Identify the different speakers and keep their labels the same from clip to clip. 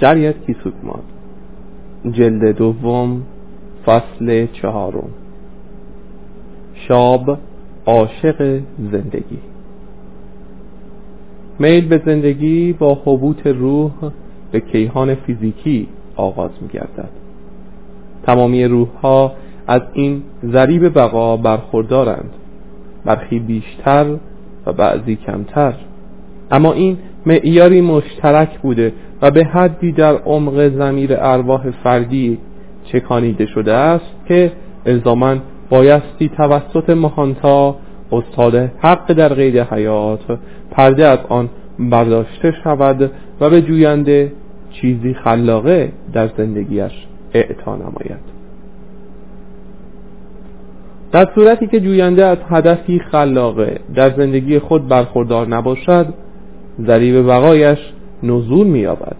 Speaker 1: شریعت کیسوکماد جلد دوم فصل چهارم. شاب عاشق زندگی. میل به زندگی با حبوط روح به کیهان فیزیکی آغاز می گردد تمامی روح ها از این ذریب بقا برخوردارند. برخی بیشتر و بعضی کمتر. اما این معیاری مشترک بوده و به حدی در عمق زمیر ارواح فردی چکانیده شده است که الزاما بایستی توسط مهانتا استاد حق در قید حیات پرده از آن برداشته شود و به جوینده چیزی خلاقه در زندگیش اعطا نماید. در صورتی که جوینده از هدفی خلاقه در زندگی خود برخوردار نباشد ذریب بقایش نزول مییابد.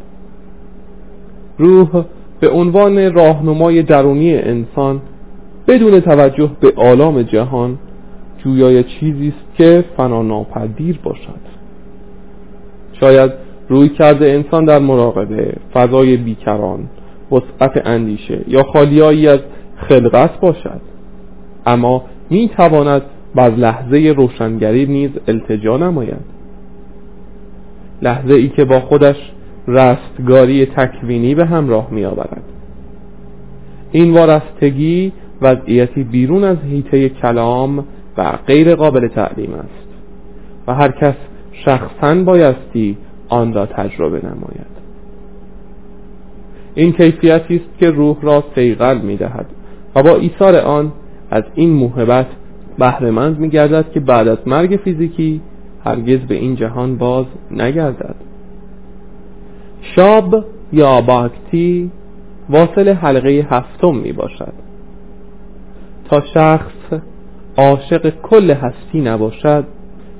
Speaker 1: روح به عنوان راهنمای درونی انسان بدون توجه به آلام جهان جویای چیزی است که فنا ناپذیر باشد. شاید روی کرده انسان در مراقبه فضای بیکران وسعت اندیشه یا خالیایی از خلقت باشد. اما می تواند بر لحظه روشنگری نیز التجا نماید. لحظه ای که با خودش رستگاری تکوینی به همراه می آورد این وارستگی وضعیتی بیرون از حیطه کلام و غیر قابل تعلیم است و هر کس شخصا بایستی آن را تجربه نماید. این کیفیتی است که روح را سیغل می دهد و با ایثار آن از این موهبت بهرهمند می گردد که بعد از مرگ فیزیکی هرگز به این جهان باز نگردد. شاب یا باکتی واصل حلقه هفتم می باشد. تا شخص عاشق کل هستی نباشد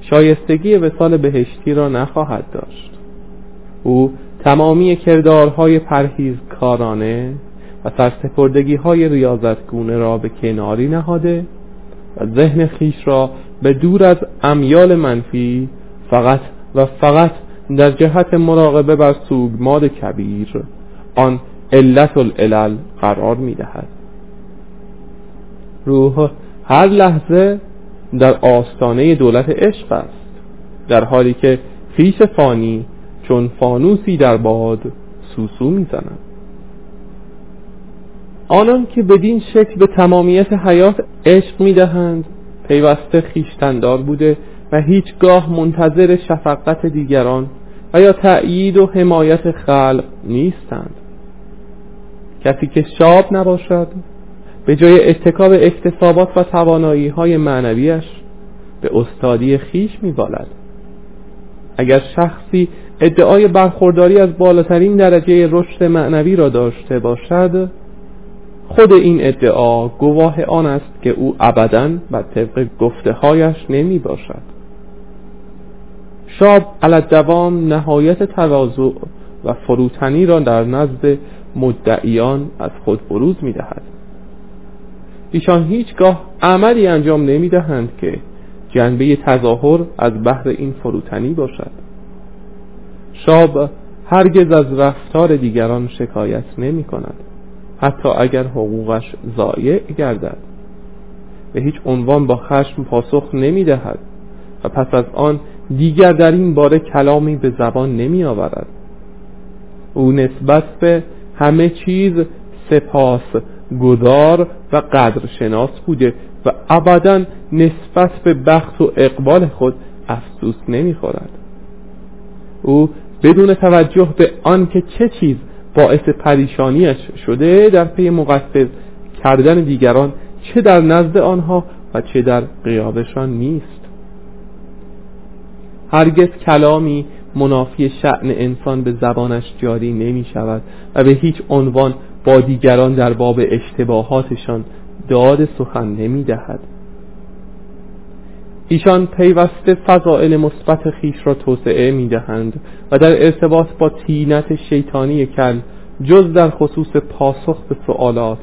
Speaker 1: شایستگی وسال بهشتی را نخواهد داشت. او تمامی کردارهای پرهیزکارانه و سرسپردگی های ریاضتگونه را به کناری نهاده و ذهن خیش را به دور از امیال منفی فقط و فقط در جهت مراقبه بر سوگماد کبیر آن علت العلل قرار می دهد روح هر لحظه در آستانه دولت عشق است در حالی که خیش فانی چون فانوسی در باد سوسو می‌زنند آنان که بدین شکل به تمامیت حیات عشق می‌دهند پیوسته خیشتندار بوده و هیچگاه منتظر شفقت دیگران و یا تأیید و حمایت خلق نیستند. کسی که شاب نباشد به جای اتکاب اکتسابات و توانایی های معنویش به استادی خیش میبالد. اگر شخصی ادعای برخورداری از بالاترین درجه رشد معنوی را داشته باشد خود این ادعا گواه آن است که او ابدا بر طبق گفته هایش نمی باشد شاب علت دوام نهایت تواضع و فروتنی را در نزد مدعیان از خود بروز می دهد ایشان هیچگاه عملی انجام نمی دهند که جنبه تظاهر از بحر این فروتنی باشد. شاب هرگز از رفتار دیگران شکایت نمی کند حتی اگر حقوقش ضایع گردد به هیچ عنوان با خشم پاسخ نمی دهد و پس از آن دیگر در این باره کلامی به زبان نمی آورد او نسبت به همه چیز سپاس گذار و قدرشناس بوده و ابدا نسبت به بخت و اقبال خود افسوس نمی خورد او بدون توجه به آنکه چه چیز باعث پریشانیش شده در پی مقصر کردن دیگران چه در نزد آنها و چه در قیابشان نیست. هرگز کلامی منافی شعن انسان به زبانش جاری نمی شود و به هیچ عنوان با دیگران در باب اشتباهاتشان داد سخن نمی دهد. ایشان پیوسته فضائل مثبت خیش را توسعه می دهند و در ارتباط با تینت شیطانی کل جز در خصوص پاسخ به سوالات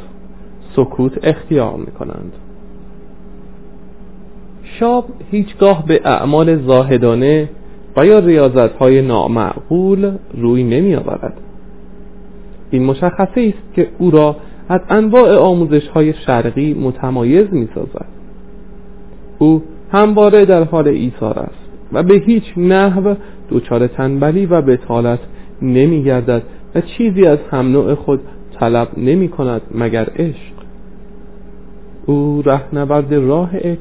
Speaker 1: سکوت اختیار می کنند شاب هیچگاه به اعمال زاهدانه و یا ریاضت های نامعقول روی نمی آورد این مشخصه است که او را از انواع آموزش های شرقی متمایز می سازد او همواره در حال ایثار است و به هیچ نحو دچار تنبلی و بتالت نمی گردد و چیزی از هم نوع خود طلب نمی کند مگر عشق. او رهنورد راه اک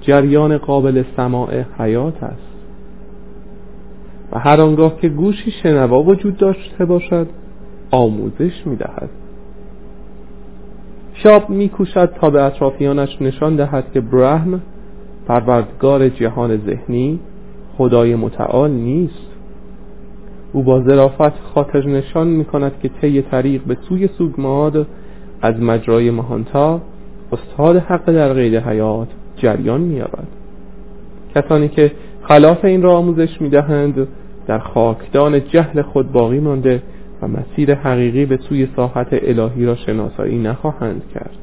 Speaker 1: جریان قابل سماع حیات است. و هر آنگاه که گوشی شنوا وجود داشته باشد آموزش می دهد شاب می کوشد تا به اطرافیانش نشان دهد که برهم پروردگار جهان ذهنی خدای متعال نیست. او با ظرافت خاطر نشان می کند که طی طریق به سوی سوگماد از مجرای مهانتا استاد حق در غیر حیات جریان می کسانی که خلاف این را آموزش می دهند در خاکدان جهل خود باقی مانده و مسیر حقیقی به سوی ساحت الهی را شناسایی نخواهند کرد.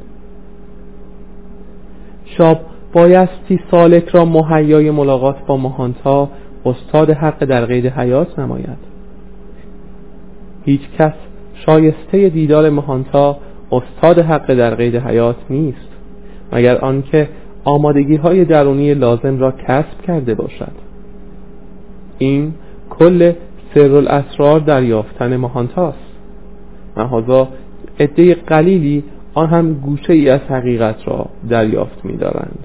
Speaker 1: شاب بایستی سالک را مهیای ملاقات با مهانتا استاد حق در قید حیات نماید. هیچ کس شایسته دیدار مهانتا استاد حق در قید حیات نیست مگر آنکه آمادگی های درونی لازم را کسب کرده باشد. این کل سر الاسرار در یافتن مهانتاست محضا عده قلیلی آن هم گوشه ای از حقیقت را دریافت می دارند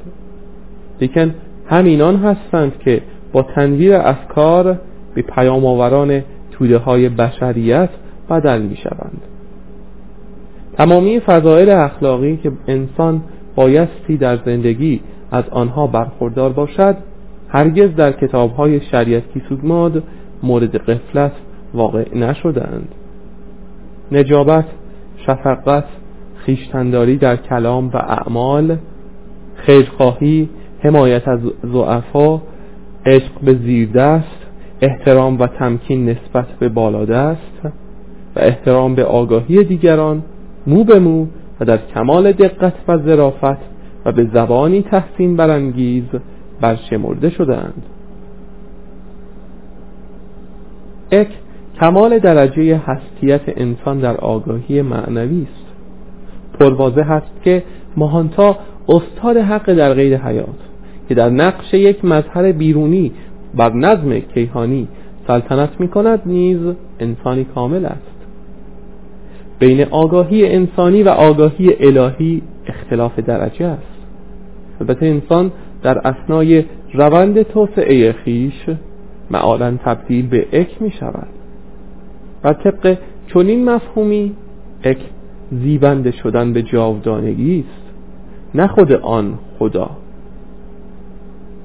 Speaker 1: لیکن همینان هستند که با تنویر افکار به پیام آوران توده های بشریت بدل می شوند تمامی فضایل اخلاقی که انسان بایستی در زندگی از آنها برخوردار باشد هرگز در کتاب های شریعتی سوگماد مورد قفلت واقع نشدند نجابت شفقت خیشتنداری در کلام و اعمال خیرخواهی حمایت از زعفا عشق به زیردست احترام و تمکین نسبت به بالادست و احترام به آگاهی دیگران مو به مو و در کمال دقت و ظرافت و به زبانی تحسین برانگیز برشمرده شدند اک کمال درجه هستیت انسان در آگاهی معنوی است. پروازه هست که ماهانتا استاد حق در غیر حیات که در نقش یک مظهر بیرونی بر نظم کیهانی سلطنت می کند نیز انسانی کامل است. بین آگاهی انسانی و آگاهی الهی اختلاف درجه است. البته انسان در اسنای روند توسعه خیش معالا تبدیل به اک می شود و طبق چنین مفهومی اک زیبنده شدن به جاودانگی است. نه خود آن خدا.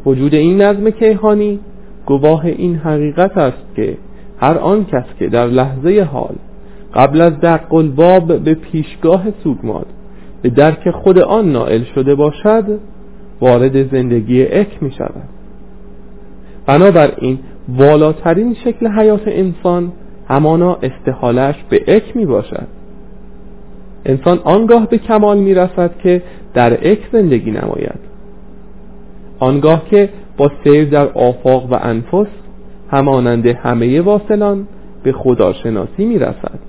Speaker 1: وجود این نظم کیهانی گواه این حقیقت است که هر آن کس که در لحظه حال قبل از دق الباب به پیشگاه سوگماد به درک خود آن نائل شده باشد وارد زندگی اک می شود. بنابراین والاترین شکل حیات انسان همانا استحالش به اک می باشد. انسان آنگاه به کمال می رسد که در اک زندگی نماید. آنگاه که با سیر در آفاق و انفس همانند همه واصلان به خداشناسی می رسد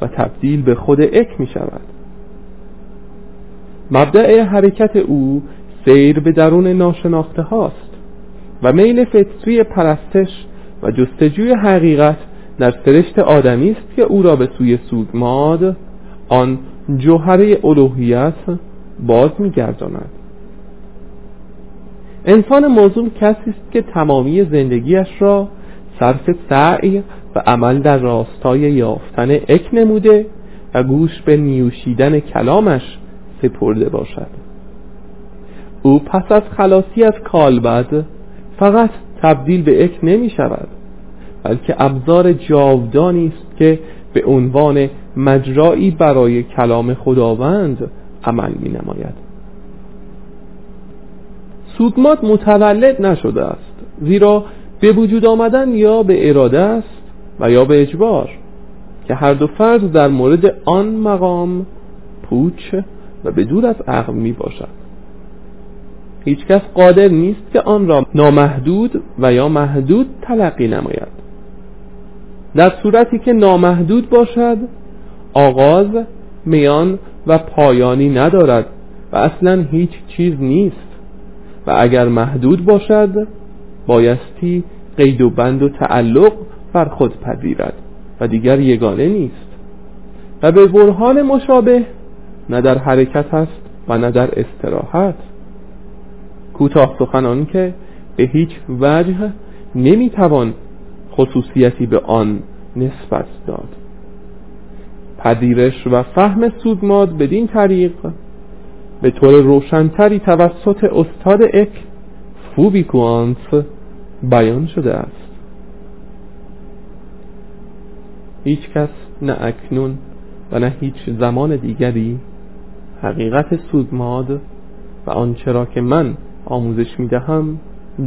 Speaker 1: و تبدیل به خود اک می شود مبدع حرکت او سیر به درون ناشناخته هاست و میل فطری پرستش و جستجوی حقیقت در سرشت آدمی است که او را به سوی سوگماد آن جوهره الوهیت باز میگرداند. انسان موضوع کسی است که تمامی زندگیش را صرف سعی و عمل در راستای یافتن اک نموده و گوش به نیوشیدن کلامش سپرده باشد. او پس از خلاصی از کالبد فقط تبدیل به اک نمی شود بلکه ابزار جاودانی است که به عنوان مجرایی برای کلام خداوند عمل می نماید سودمات متولد نشده است زیرا به وجود آمدن یا به اراده است و یا به اجبار که هر دو فرض در مورد آن مقام پوچ و به دور از عقل می باشد هیچ کس قادر نیست که آن را نامحدود و یا محدود تلقی نماید. در صورتی که نامحدود باشد آغاز میان و پایانی ندارد و اصلا هیچ چیز نیست. و اگر محدود باشد بایستی قید و بند و تعلق بر خود پذیرد و دیگر یگانه نیست. و به برهان مشابه نه در حرکت است و نه در استراحت. کوتاه سخنان که به هیچ وجه نمی‌توان خصوصیتی به آن نسبت داد. پذیرش و فهم سودماد بدین طریق به طور روشنتری توسط استاد اک فوبیکوانس بیان شده است. هیچ کس نه اکنون و نه هیچ زمان دیگری حقیقت سودماد و آنچه را که من آموزش می دهم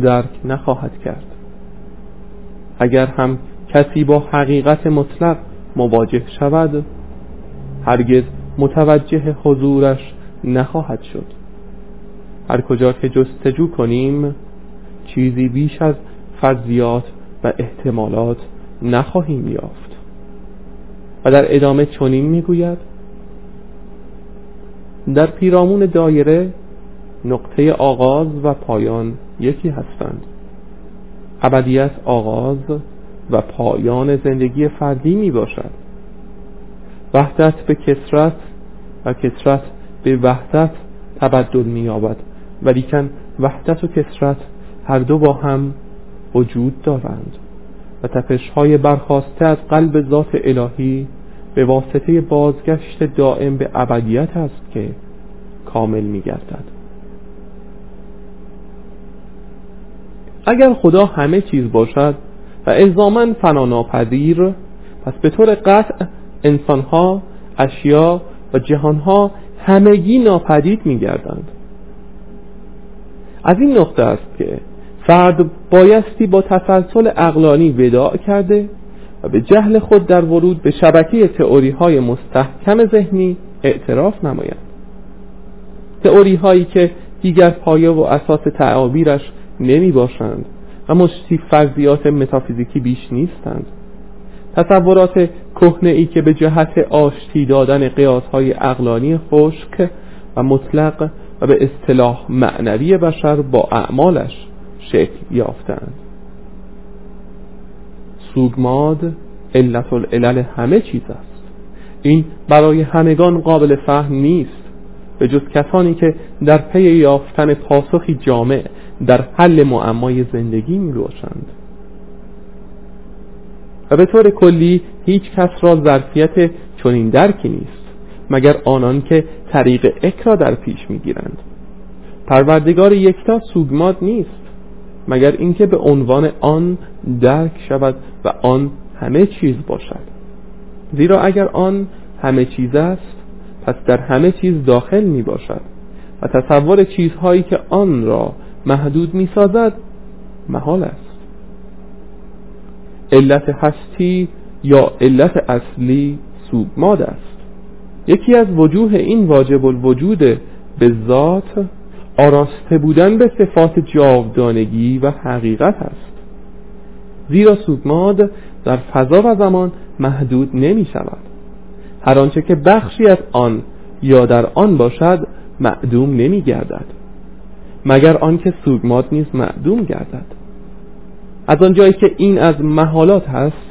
Speaker 1: درک نخواهد کرد. اگر هم کسی با حقیقت مطلق مواجه شود هرگز متوجه حضورش نخواهد شد. هر کجا که جستجو کنیم چیزی بیش از فرضیات و احتمالات نخواهیم یافت. و در ادامه چنین می‌گوید در پیرامون دایره نقطه آغاز و پایان یکی هستند. ابدیت آغاز و پایان زندگی فردی می باشد. وحدت به کسرت و کسرت به وحدت تبدل می یابد. ولیکن وحدت و کسرت هر دو با هم وجود دارند و تپش های برخواسته از قلب ذات الهی به واسطه بازگشت دائم به ابدیت است که کامل می گردد. اگر خدا همه چیز باشد و الزاما فناناپذیر پس به طور قطع انسانها اشیا و جهانها همگی ناپدید می گردند از این نقطه است که فرد بایستی با تسلسل اقلانی وداع کرده و به جهل خود در ورود به شبکه تئوری های مستحکم ذهنی اعتراف نماید. تئوری هایی که دیگر پایه و اساس تعابیرش نمی باشند مشتی فرضیات متافیزیکی بیش نیستند. تصورات کهنه ای که به جهت آشتی دادن قیاس های اقلانی خشک و مطلق و به اصطلاح معنوی بشر با اعمالش شکل یافتند. سوگماد علت العلل همه چیز است. این برای همگان قابل فهم نیست به جز کسانی که در پی یافتن پاسخی جامع در حل معمای زندگی می باشند و به طور کلی هیچ کس را ظرفیت چنین درکی نیست مگر آنان که طریق اک را در پیش می‌گیرند. پروردگار یکتا سوگماد نیست مگر اینکه به عنوان آن درک شود و آن همه چیز باشد. زیرا اگر آن همه چیز است پس در همه چیز داخل می باشد و تصور چیزهایی که آن را محدود می سازد محال است. علت هستی یا علت اصلی سوگماد است. یکی از وجوه این واجب الوجود به ذات آراسته بودن به صفات جاودانگی و حقیقت است. زیرا سوگماد در فضا و زمان محدود نمی شود هر آنچه که بخشی از آن یا در آن باشد معدوم نمی گردد مگر آنکه سوگماد نیز معدوم گردد. از آنجایی که این از محالات هست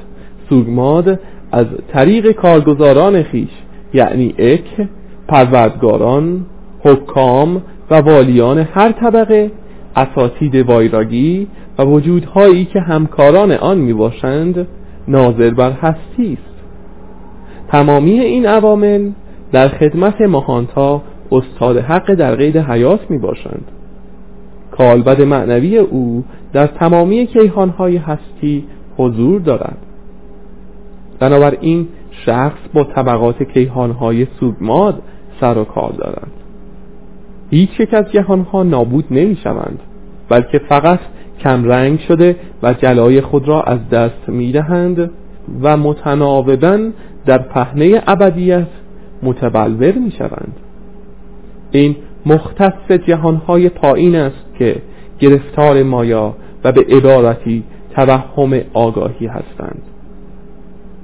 Speaker 1: سوگماد از طریق کارگزاران خیش یعنی اک پروردگاران حکام و والیان هر طبقه اساتید وایراگی و وجودهایی که همکاران آن می باشند ناظر بر هستی است. تمامی این عوامل در خدمت ماهانتا استاد حق در قید حیات می باشند کالبد معنوی او در تمامی کیهانهای هستی حضور دارد. بنابراین شخص با طبقات کیهانهای سوگماد سر و کار دارد. هیچ یک از جهانها نابود نمی شوند بلکه فقط کمرنگ شده و جلای خود را از دست می دهند و متناوبا در پهنه ابدیت متبلور می شوند این مختص جهانهای پایین است که گرفتار مایا و به عبارتی توهم آگاهی هستند.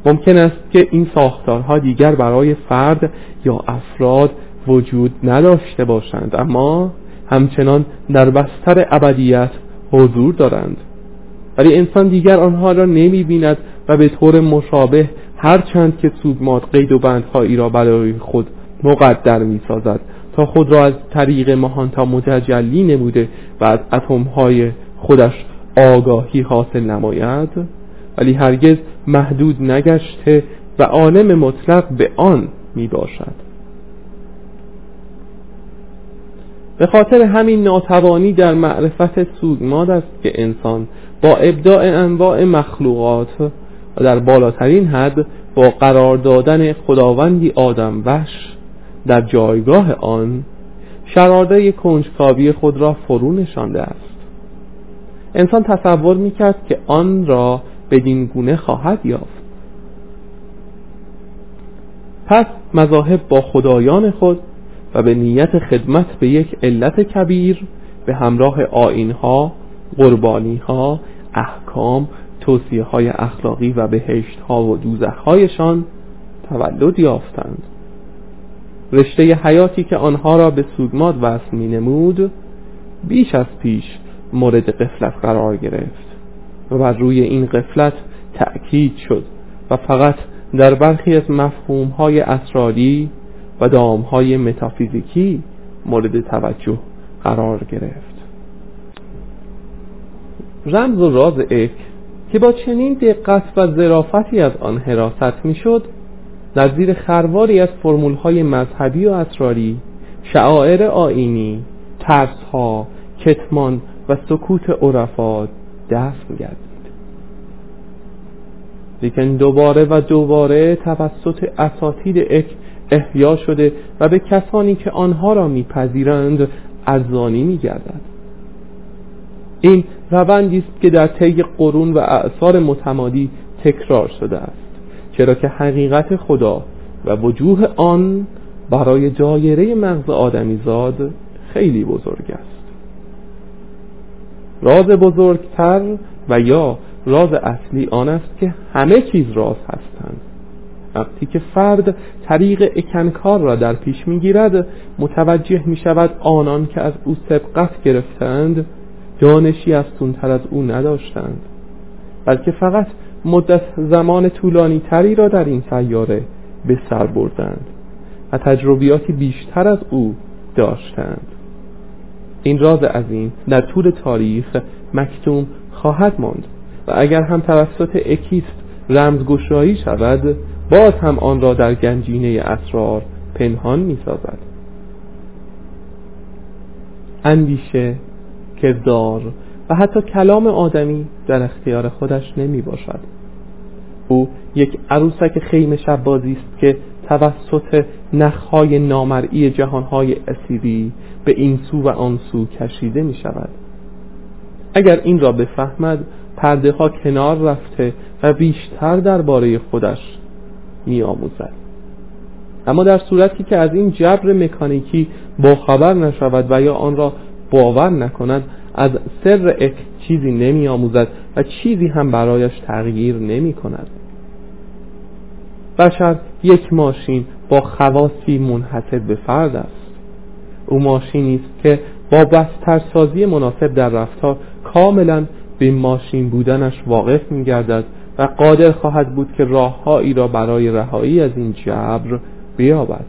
Speaker 1: ممکن است که این ساختارها دیگر برای فرد یا افراد وجود نداشته باشند اما همچنان در بستر ابدیت حضور دارند. ولی انسان دیگر آنها را نمی بیند و به طور مشابه هرچند که سوگمات قید و بندهایی را برای خود مقدر می سازد خود را از طریق مهانتا متجلی نموده و از اتمهای خودش آگاهی حاصل نماید ولی هرگز محدود نگشته و عالم مطلق به آن می باشد به خاطر همین ناتوانی در معرفت سوگماد است که انسان با ابداع انواع مخلوقات و در بالاترین حد با قرار دادن خداوندی آدم وش در جایگاه آن شرارده کنجکاوی خود را فرو نشانده است. انسان تصور می‌کرد که آن را بدین گونه خواهد یافت. پس مذاهب با خدایان خود و به نیت خدمت به یک علت کبیر به همراه آینها قربانیها احکام توصیه های اخلاقی و بهشت ها و دوزخ هایشان تولد یافتند. رشته حیاتی که آنها را به سوگماد وصل می نمود بیش از پیش مورد قفلت قرار گرفت و بر روی این قفلت تأکید شد و فقط در برخی از مفهوم های اسراری و دام های متافیزیکی مورد توجه قرار گرفت. رمز و راز اک که با چنین دقت و ظرافتی از آن حراست می‌شد در زیر خرواری از فرمول های مذهبی و اسراری شعائر آینی ترس ها کتمان و سکوت عرفات دفن گردید لیکن دوباره و دوباره توسط اساتید اک احیا شده و به کسانی که آنها را میپذیرند ارزانی میگردد. این روندی است که در طی قرون و اعثار متمادی تکرار شده است. چرا که حقیقت خدا و وجوه آن برای جایره مغز آدمیزاد خیلی بزرگ است. راز بزرگتر و یا راز اصلی آن است که همه چیز راز هستند. وقتی که فرد طریق اکنکار را در پیش می‌گیرد متوجه می شود آنان که از او سبقت گرفتند دانشی از تونتر از او نداشتند بلکه فقط مدت زمان طولانی تری را در این سیاره به سر بردند و تجربیاتی بیشتر از او داشتند. این راز عظیم در طول تاریخ مکتوم خواهد ماند و اگر هم توسط اکیست رمزگشایی شود باز هم آن را در گنجینه اسرار پنهان می سازد اندیشه کردار و حتی کلام آدمی در اختیار خودش نمی باشد. او یک عروسک خیم شبازی است که توسط نخهای نامرئی جهانهای اسیری به این سو و آن سو کشیده می شود. اگر این را بفهمد پرده ها کنار رفته و بیشتر درباره خودش می آموزد. اما در صورتی که از این جبر مکانیکی با خبر نشود و یا آن را باور نکند از سر اک چیزی نمی آموزد و چیزی هم برایش تغییر نمی کند بشر یک ماشین با خواصی منحصر به فرد است. او ماشینی است که با بسترسازی مناسب در رفتار کاملا به ماشین بودنش واقف می گردد و قادر خواهد بود که راههایی را برای رهایی از این جبر بیابد.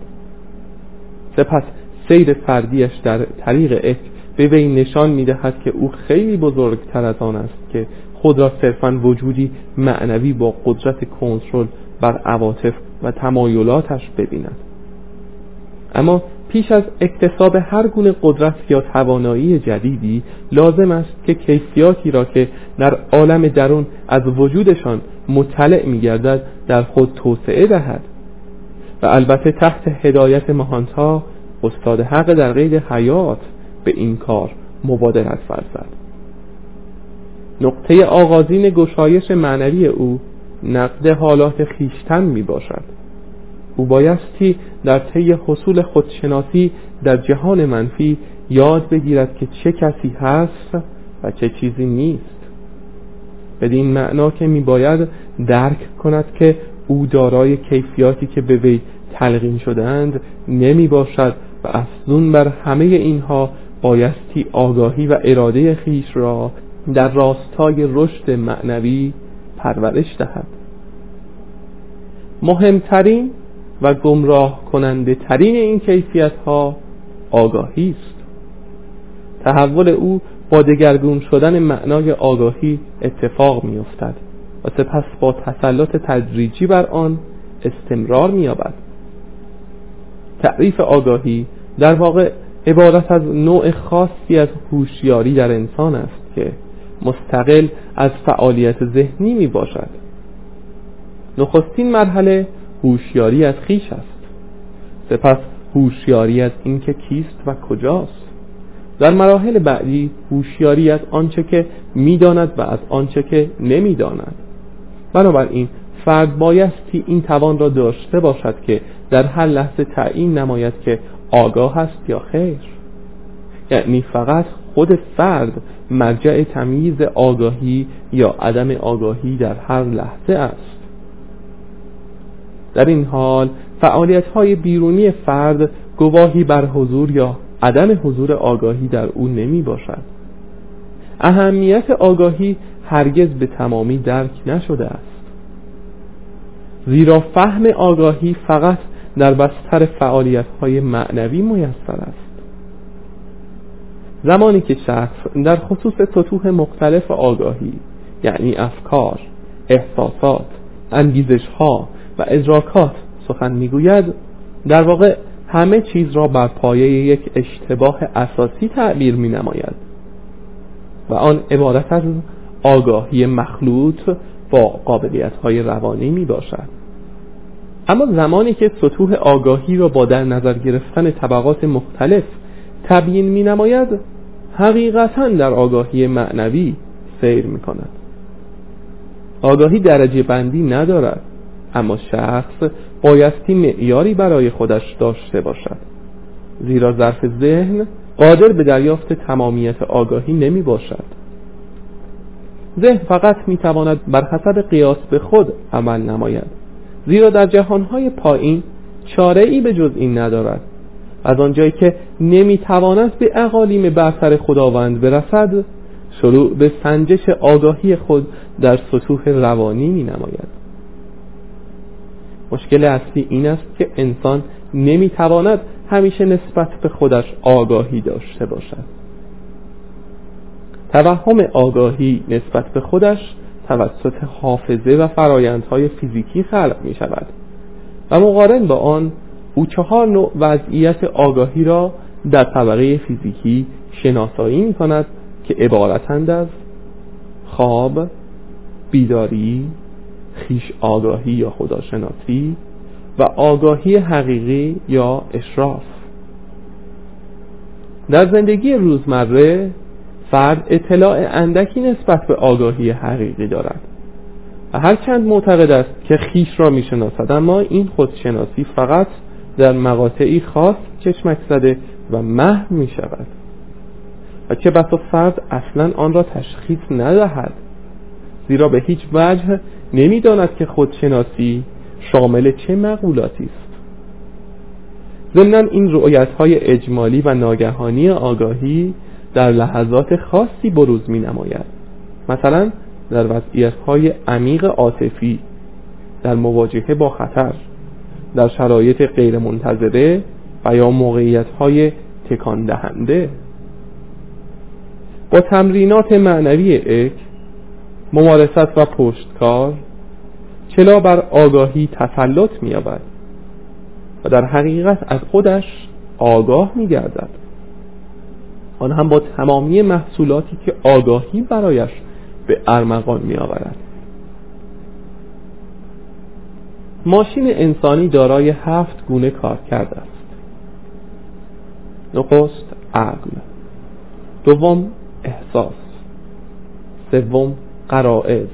Speaker 1: سپس سیر فردیش در طریق اک به وی نشان می‌دهد که او خیلی بزرگتر از آن است که خود را صرفا وجودی معنوی با قدرت کنترل بر عواطف و تمایلاتش ببیند. اما پیش از اکتساب هر گونه قدرت یا توانایی جدیدی لازم است که کیفیاتی را که در عالم درون از وجودشان مطلع میگردد در خود توسعه دهد. و البته تحت هدایت مهانتا استاد حق در قید حیات به این کار مبادرت فرزد نقطه آغازین گشایش معنوی او نقد حالات خیشتن می باشد. او بایستی در طی حصول خودشناسی در جهان منفی یاد بگیرد که چه کسی هست و چه چیزی نیست. بدین معنا که می باید درک کند که او دارای کیفیاتی که به وی تلقین شدند نمی باشد و افزون بر همه اینها بایستی آگاهی و اراده خیش را در راستای رشد معنوی پرورش دهد. مهمترین و گمراه کننده ترین این کیفیت ها آگاهی است. تحول او با دگرگون شدن معنای آگاهی اتفاق می افتد و سپس با تسلط تدریجی بر آن استمرار می یابد تعریف آگاهی در واقع عبارت از نوع خاصی از هوشیاری در انسان است که مستقل از فعالیت ذهنی می باشد. نخستین مرحله هوشیاری از خیش است. سپس هوشیاری از اینکه کیست و کجاست. در مراحل بعدی هوشیاری از آنچه که می‌داند و از آنچه که نمی‌داند بنابراین فرد بایستی این توان را داشته باشد که در هر لحظه تعیین نماید که آگاه است یا خیر؟ یعنی فقط خود فرد مرجع تمییز آگاهی یا عدم آگاهی در هر لحظه است. در این حال فعالیت های بیرونی فرد گواهی بر حضور یا عدم حضور آگاهی در او نمی باشد اهمیت آگاهی هرگز به تمامی درک نشده است. زیرا فهم آگاهی فقط در بستر فعالیت های معنوی میسر است. زمانی که شخص در خصوص سطوح مختلف آگاهی یعنی افکار، احساسات، انگیزش ها و ادراکات سخن می‌گوید در واقع همه چیز را بر پایه یک اشتباه اساسی تعبیر می نماید و آن عبارت از آگاهی مخلوط با قابلیت های روانی می باشد اما زمانی که سطوح آگاهی را با در نظر گرفتن طبقات مختلف تبیین می نماید حقیقتا در آگاهی معنوی سیر می کند آگاهی درجه بندی ندارد اما شخص بایستی معیاری برای خودش داشته باشد. زیرا ظرف ذهن قادر به دریافت تمامیت آگاهی نمی باشد. ذهن فقط می تواند بر حسب قیاس به خود عمل نماید. زیرا در جهانهای پایین چاره به جز این ندارد. از آنجایی که نمی تواند به اقالیم برتر خداوند برسد شروع به سنجش آگاهی خود در سطوح روانی می نماید مشکل اصلی این است که انسان نمی‌تواند همیشه نسبت به خودش آگاهی داشته باشد. توهم آگاهی نسبت به خودش توسط حافظه و فرایندهای فیزیکی خلق می شود و مقارن با آن او چهار نوع وضعیت آگاهی را در طبقه فیزیکی شناسایی می کند که عبارتند از خواب بیداری خیش آگاهی یا خداشناسی و آگاهی حقیقی یا اشراف. در زندگی روزمره فرد اطلاع اندکی نسبت به آگاهی حقیقی دارد. و هرچند معتقد است که خیش را می‌شناسد اما این خودشناسی فقط در مقاطعی خاص چشمک زده و محو می شود و چه بسا فرد اصلا آن را تشخیص ندهد زیرا به هیچ وجه نمی‌داند که خودشناسی شامل چه مقولاتی است. ضمن این رؤیت های اجمالی و ناگهانی آگاهی در لحظات خاصی بروز می نماید مثلا در وضعیت های عمیق عاطفی در مواجهه با خطر در شرایط غیر منتظره و یا موقعیت های تکان دهنده با تمرینات معنوی اک ممارست و پشتکار چلا بر آگاهی تسلط مییابد و در حقیقت از خودش آگاه میگردد. آن هم با تمامی محصولاتی که آگاهی برایش به ارمغان میآورد. ماشین انسانی دارای هفت گونه کار کرده است. نخست عقل. دوم احساس. سوم قرائز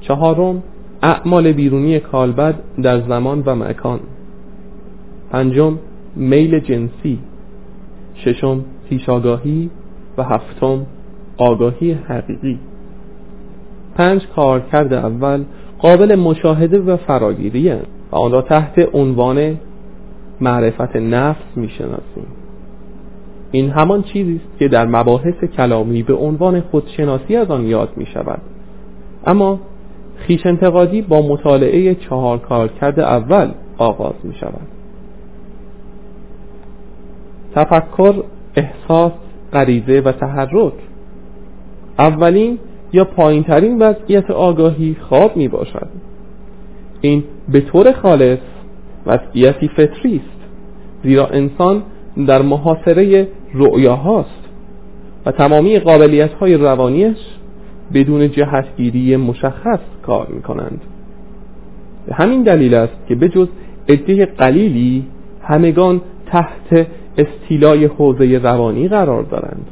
Speaker 1: چهارم اعمال بیرونی کالبد در زمان و مکان. پنجم میل جنسی. ششم پیشاگاهی و هفتم آگاهی حقیقی. پنج کارکرد اول قابل مشاهده و فراگیری و آن را تحت عنوان معرفت نفس می‌شناسیم این همان چیزی است که در مباحث کلامی به عنوان خودشناسی از آن یاد می شود. اما خیش انتقادی با مطالعه چهار کارکرد اول آغاز می شود. تفکر احساس غریزه و تحرک. اولین یا پایین ترین وضعیت آگاهی خواب می باشد این به طور خالص وضعیتی فطری است زیرا انسان در محاصره رؤیاهاست و تمامی قابلیت های روانیش بدون جهتگیری مشخص کار می کنند به همین دلیل است که به جز قلیلی همگان تحت استیلای حوزه روانی قرار دارند.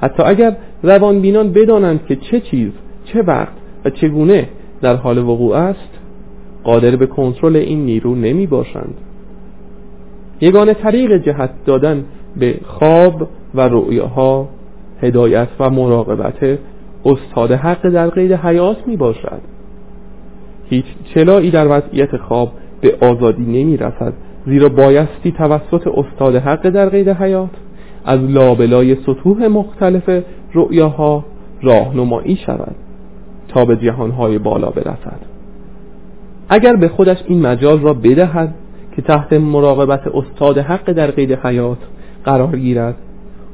Speaker 1: حتی اگر روانبینان بدانند که چه چیز چه وقت و چگونه در حال وقوع است قادر به کنترل این نیرو نمی باشند. یگانه طریق جهت دادن به خواب و رؤیاها هدایت و مراقبت استاد حق در قید حیات می باشد. هیچ چلایی در وضعیت خواب به آزادی نمی رسد. زیرا بایستی توسط استاد حق در قید حیات از لابلای سطوح مختلف رؤیاها راهنمایی شود تا به جهانهای بالا برسد. اگر به خودش این مجال را بدهد که تحت مراقبت استاد حق در قید حیات قرار گیرد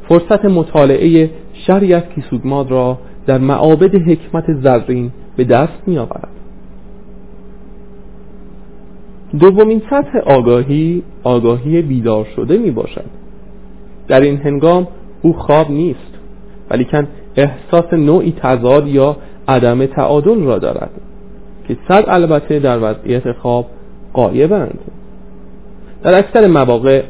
Speaker 1: فرصت مطالعه شری از کیسوگماد را در معابد حکمت زرین به دست می آورد دومین سطح آگاهی آگاهی بیدار شده می باشد در این هنگام او خواب نیست ولیکن احساس نوعی تضاد یا عدم تعادل را دارد که صد البته در وضعیت خواب قایبند در اکثر مواقع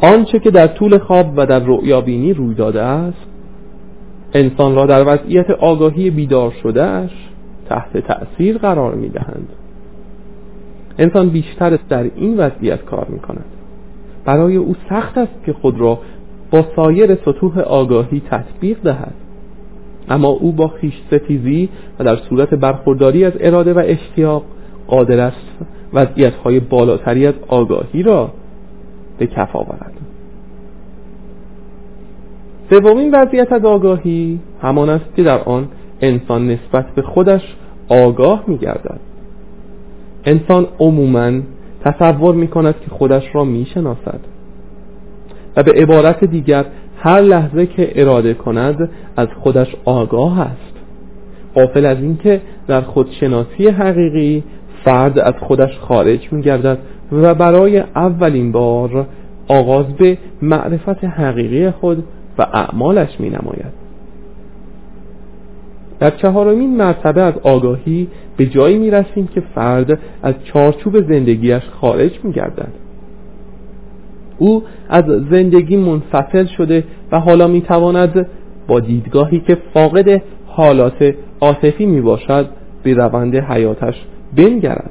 Speaker 1: آنچه که در طول خواب و در رؤیابینی روی داده است انسان را در وضعیت آگاهی بیدار شدهش تحت تأثیر قرار می دهند انسان بیشتر در این وضعیت کار می کند برای او سخت است که خود را با سایر سطوح آگاهی تطبیق دهد. اما او با خیش ستیزی و در صورت برخورداری از اراده و اشتیاق قادر است وضعیت های بالاتری از آگاهی را به کف آورد. سومین وضعیت از آگاهی همان است که در آن انسان نسبت به خودش آگاه می گردد انسان عموما تصور می کند که خودش را می شناسد و به عبارت دیگر هر لحظه که اراده کند از خودش آگاه است. قافل از اینکه در خودشناسی حقیقی فرد از خودش خارج می گردد و برای اولین بار آغاز به معرفت حقیقی خود و اعمالش می نماید در چهارمین مرتبه از آگاهی به جایی می رسیم که فرد از چارچوب زندگیش خارج می گردد او از زندگی منفصل شده و حالا می تواند با دیدگاهی که فاقد حالات عاطفی می باشد به روند حیاتش بنگرد.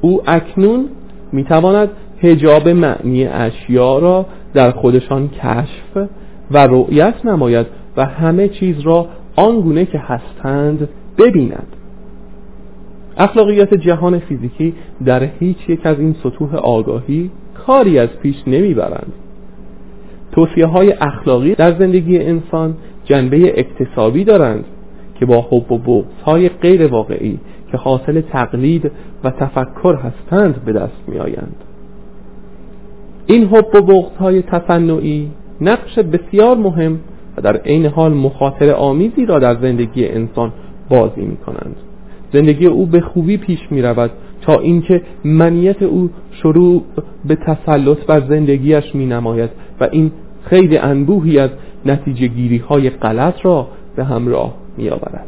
Speaker 1: او اکنون می تواند هجاب معنی اشیا را در خودشان کشف و رؤیت نماید و همه چیز را آنگونه که هستند ببیند اخلاقیات جهان فیزیکی در هیچ یک از این سطوح آگاهی کاری از پیش نمی‌برند توصیه های اخلاقی در زندگی انسان جنبه اکتسابی دارند که با حب و بغض های غیر واقعی که حاصل تقلید و تفکر هستند به دست می آیند. این حب و بغض های تصنعی نقش بسیار مهم و در عین حال مخاطر آمیزی را در زندگی انسان بازی می کنند زندگی او به خوبی پیش می رود تا اینکه منیت او شروع به تسلط بر زندگیش می نماید و این خیلی انبوهی از نتیجه گیری های غلط را به همراه می آورد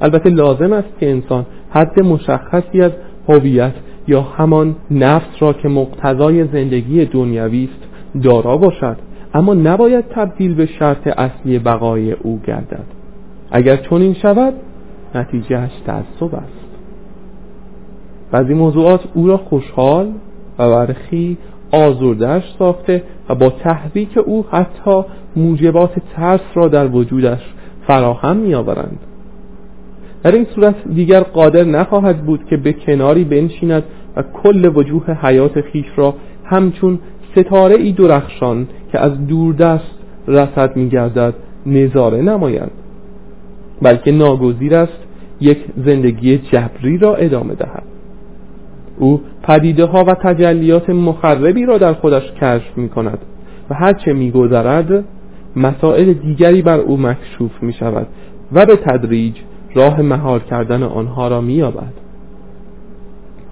Speaker 1: البته لازم است که انسان حد مشخصی از هویت یا همان نفس را که مقتضای زندگی دنیوی است دارا باشد. اما نباید تبدیل به شرط اصلی بقای او گردد. اگر چنین شود نتیجهش تعصب است. بعضی موضوعات او را خوشحال و برخی آزردهش ساخته و با تحریک او حتی موجبات ترس را در وجودش فراهم می آورند در این صورت دیگر قادر نخواهد بود که به کناری بنشیند و کل وجوه حیات خیش را همچون ستاره ای درخشان که از دوردست رسد می گردد نظاره نماید بلکه ناگزیر است یک زندگی جبری را ادامه دهد. او پدیده ها و تجلیات مخربی را در خودش کشف می کند و هرچه می گذرد مسائل دیگری بر او مکشوف می شود و به تدریج راه مهار کردن آنها را می یابد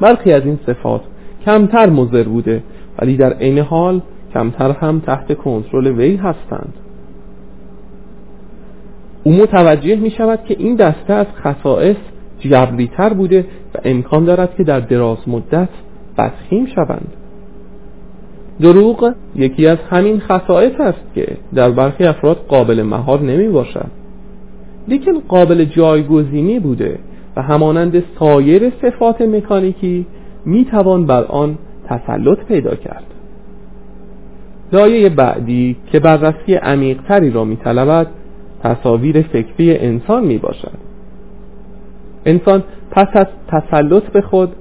Speaker 1: برخی از این صفات کمتر مضر بوده ولی در عین حال کمتر هم تحت کنترل وی هستند. او متوجه می شود که این دسته از خصائص جبریتر بوده و امکان دارد که در دراز مدت بدخیم شوند. دروغ یکی از همین خصائص است که در برخی افراد قابل مهار نمی باشد. لیکن قابل جایگزینی بوده و همانند سایر صفات مکانیکی می توان بر آن تسلط پیدا کرد. لایه بعدی که بررسی عمیقتری را می طلبد تصاویر فکری انسان می باشد انسان پس از تسلط به خود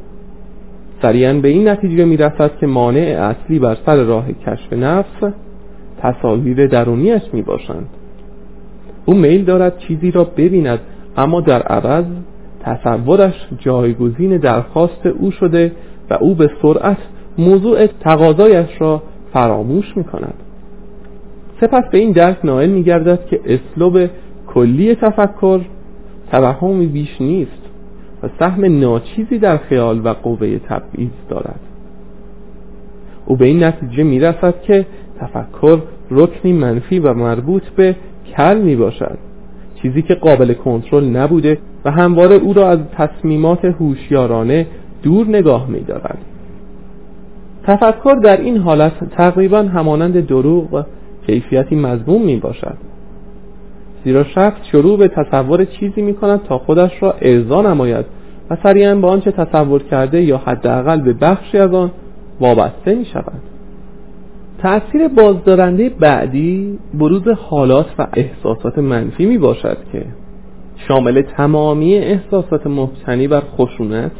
Speaker 1: سریعا به این نتیجه می رسد که مانع اصلی بر سر راه کشف نفس تصاویر درونیش می باشند او میل دارد چیزی را ببیند اما در عوض تصورش جایگزین درخواست او شده و او به سرعت موضوع تقاضایش را فراموش می کند سپس به این درک نائل می گردد که اسلوب کلی تفکر توهمی بیش نیست و سهم ناچیزی در خیال و قوه تبعیض دارد. او به این نتیجه می رسد که تفکر رکنی منفی و مربوط به کل می باشد چیزی که قابل کنترل نبوده و همواره او را از تصمیمات هوشیارانه دور نگاه می دارد تفکر در این حالت تقریبا همانند دروغ کیفیتی مضموم می باشد زیرا شخص شروع به تصور چیزی می کند تا خودش را ارضا نماید و سریعا به آنچه تصور کرده یا حداقل به بخشی از آن وابسته می شود تأثیر بازدارنده بعدی بروز حالات و احساسات منفی می باشد که شامل تمامی احساسات مبتنی بر خشونت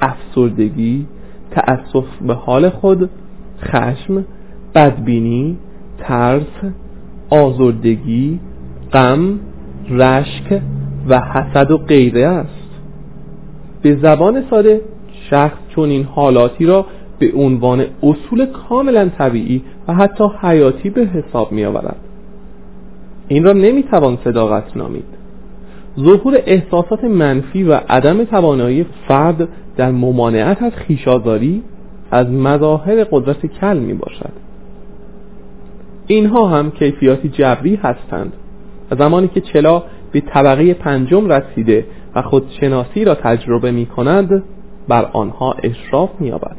Speaker 1: افسردگی تأسف به حال خود خشم بدبینی ترس آزردگی غم رشک و حسد و غیره است. به زبان ساده شخص چون این حالاتی را به عنوان اصول کاملا طبیعی و حتی حیاتی به حساب می آورد این را نمی توان صداقت نامید. ظهور احساسات منفی و عدم توانایی فرد در ممانعت از خیشازاری از مظاهر قدرت کل می باشد اینها هم کیفیاتی جبری هستند. و زمانی که چلا به طبقه پنجم رسیده و خودشناسی را تجربه می کند بر آنها اشراف می آبد.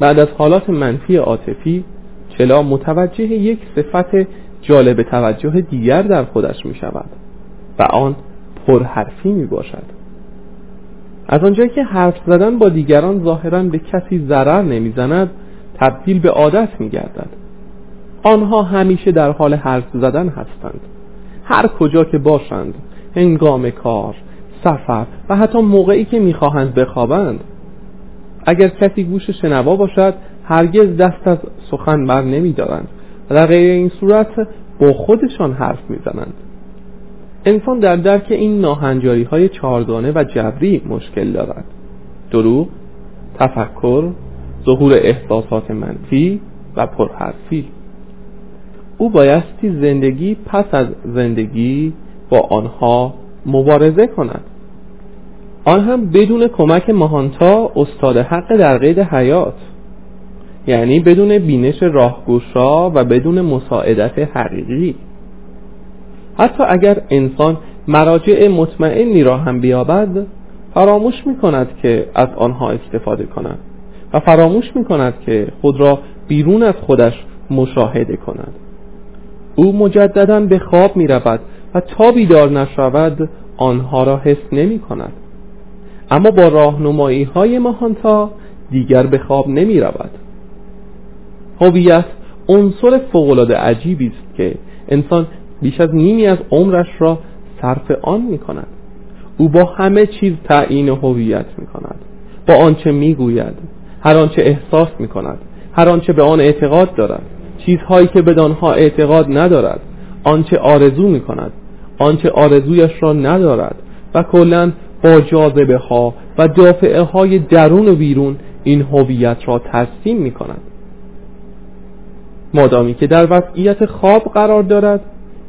Speaker 1: بعد از حالات منفی عاطفی چلا متوجه یک صفت جالب توجه دیگر در خودش می شود و آن پرحرفی می باشد از آنجایی که حرف زدن با دیگران ظاهرا به کسی ضرر نمی‌زند تبدیل به عادت می گردد آنها همیشه در حال حرف زدن هستند. هر کجا که باشند هنگام کار سفر و حتی موقعی که می‌خواهند بخوابند اگر کسی گوش شنوا باشد هرگز دست از سخن بر نمیدارند و در غیر این صورت با خودشان حرف می‌زنند. انسان در درک این ناهنجاری های چهارگانه و جبری مشکل دارد. دروغ تفکر ظهور احساسات منفی و پرحرفی. او بایستی زندگی پس از زندگی با آنها مبارزه کند. آن هم بدون کمک ماهانتا استاد حق در قید حیات یعنی بدون بینش راهگوشا و بدون مساعدت حقیقی. حتی اگر انسان مراجع مطمئنی را هم بیابد فراموش می کند که از آنها استفاده کند و فراموش می کند که خود را بیرون از خودش مشاهده کند. او مجددا به خواب می رود و تا بیدار نشود آنها را حس نمی کند اما با راهنمایی های ماهانتا دیگر به خواب نمی رود هویت عنصر فوقالعاده عجیبی است که انسان بیش از نیمی از عمرش را صرف آن می کند او با همه چیز تعیین هویت می کند با آنچه می گوید هر آنچه احساس می کند هر آنچه به آن اعتقاد دارد. چیزهایی که بدانها اعتقاد ندارد آنچه آرزو می کند آنچه آرزویش را ندارد و کلا با جاذبه ها و دافعه های درون و بیرون این هویت را ترسیم می کند مادامی که در وضعیت خواب قرار دارد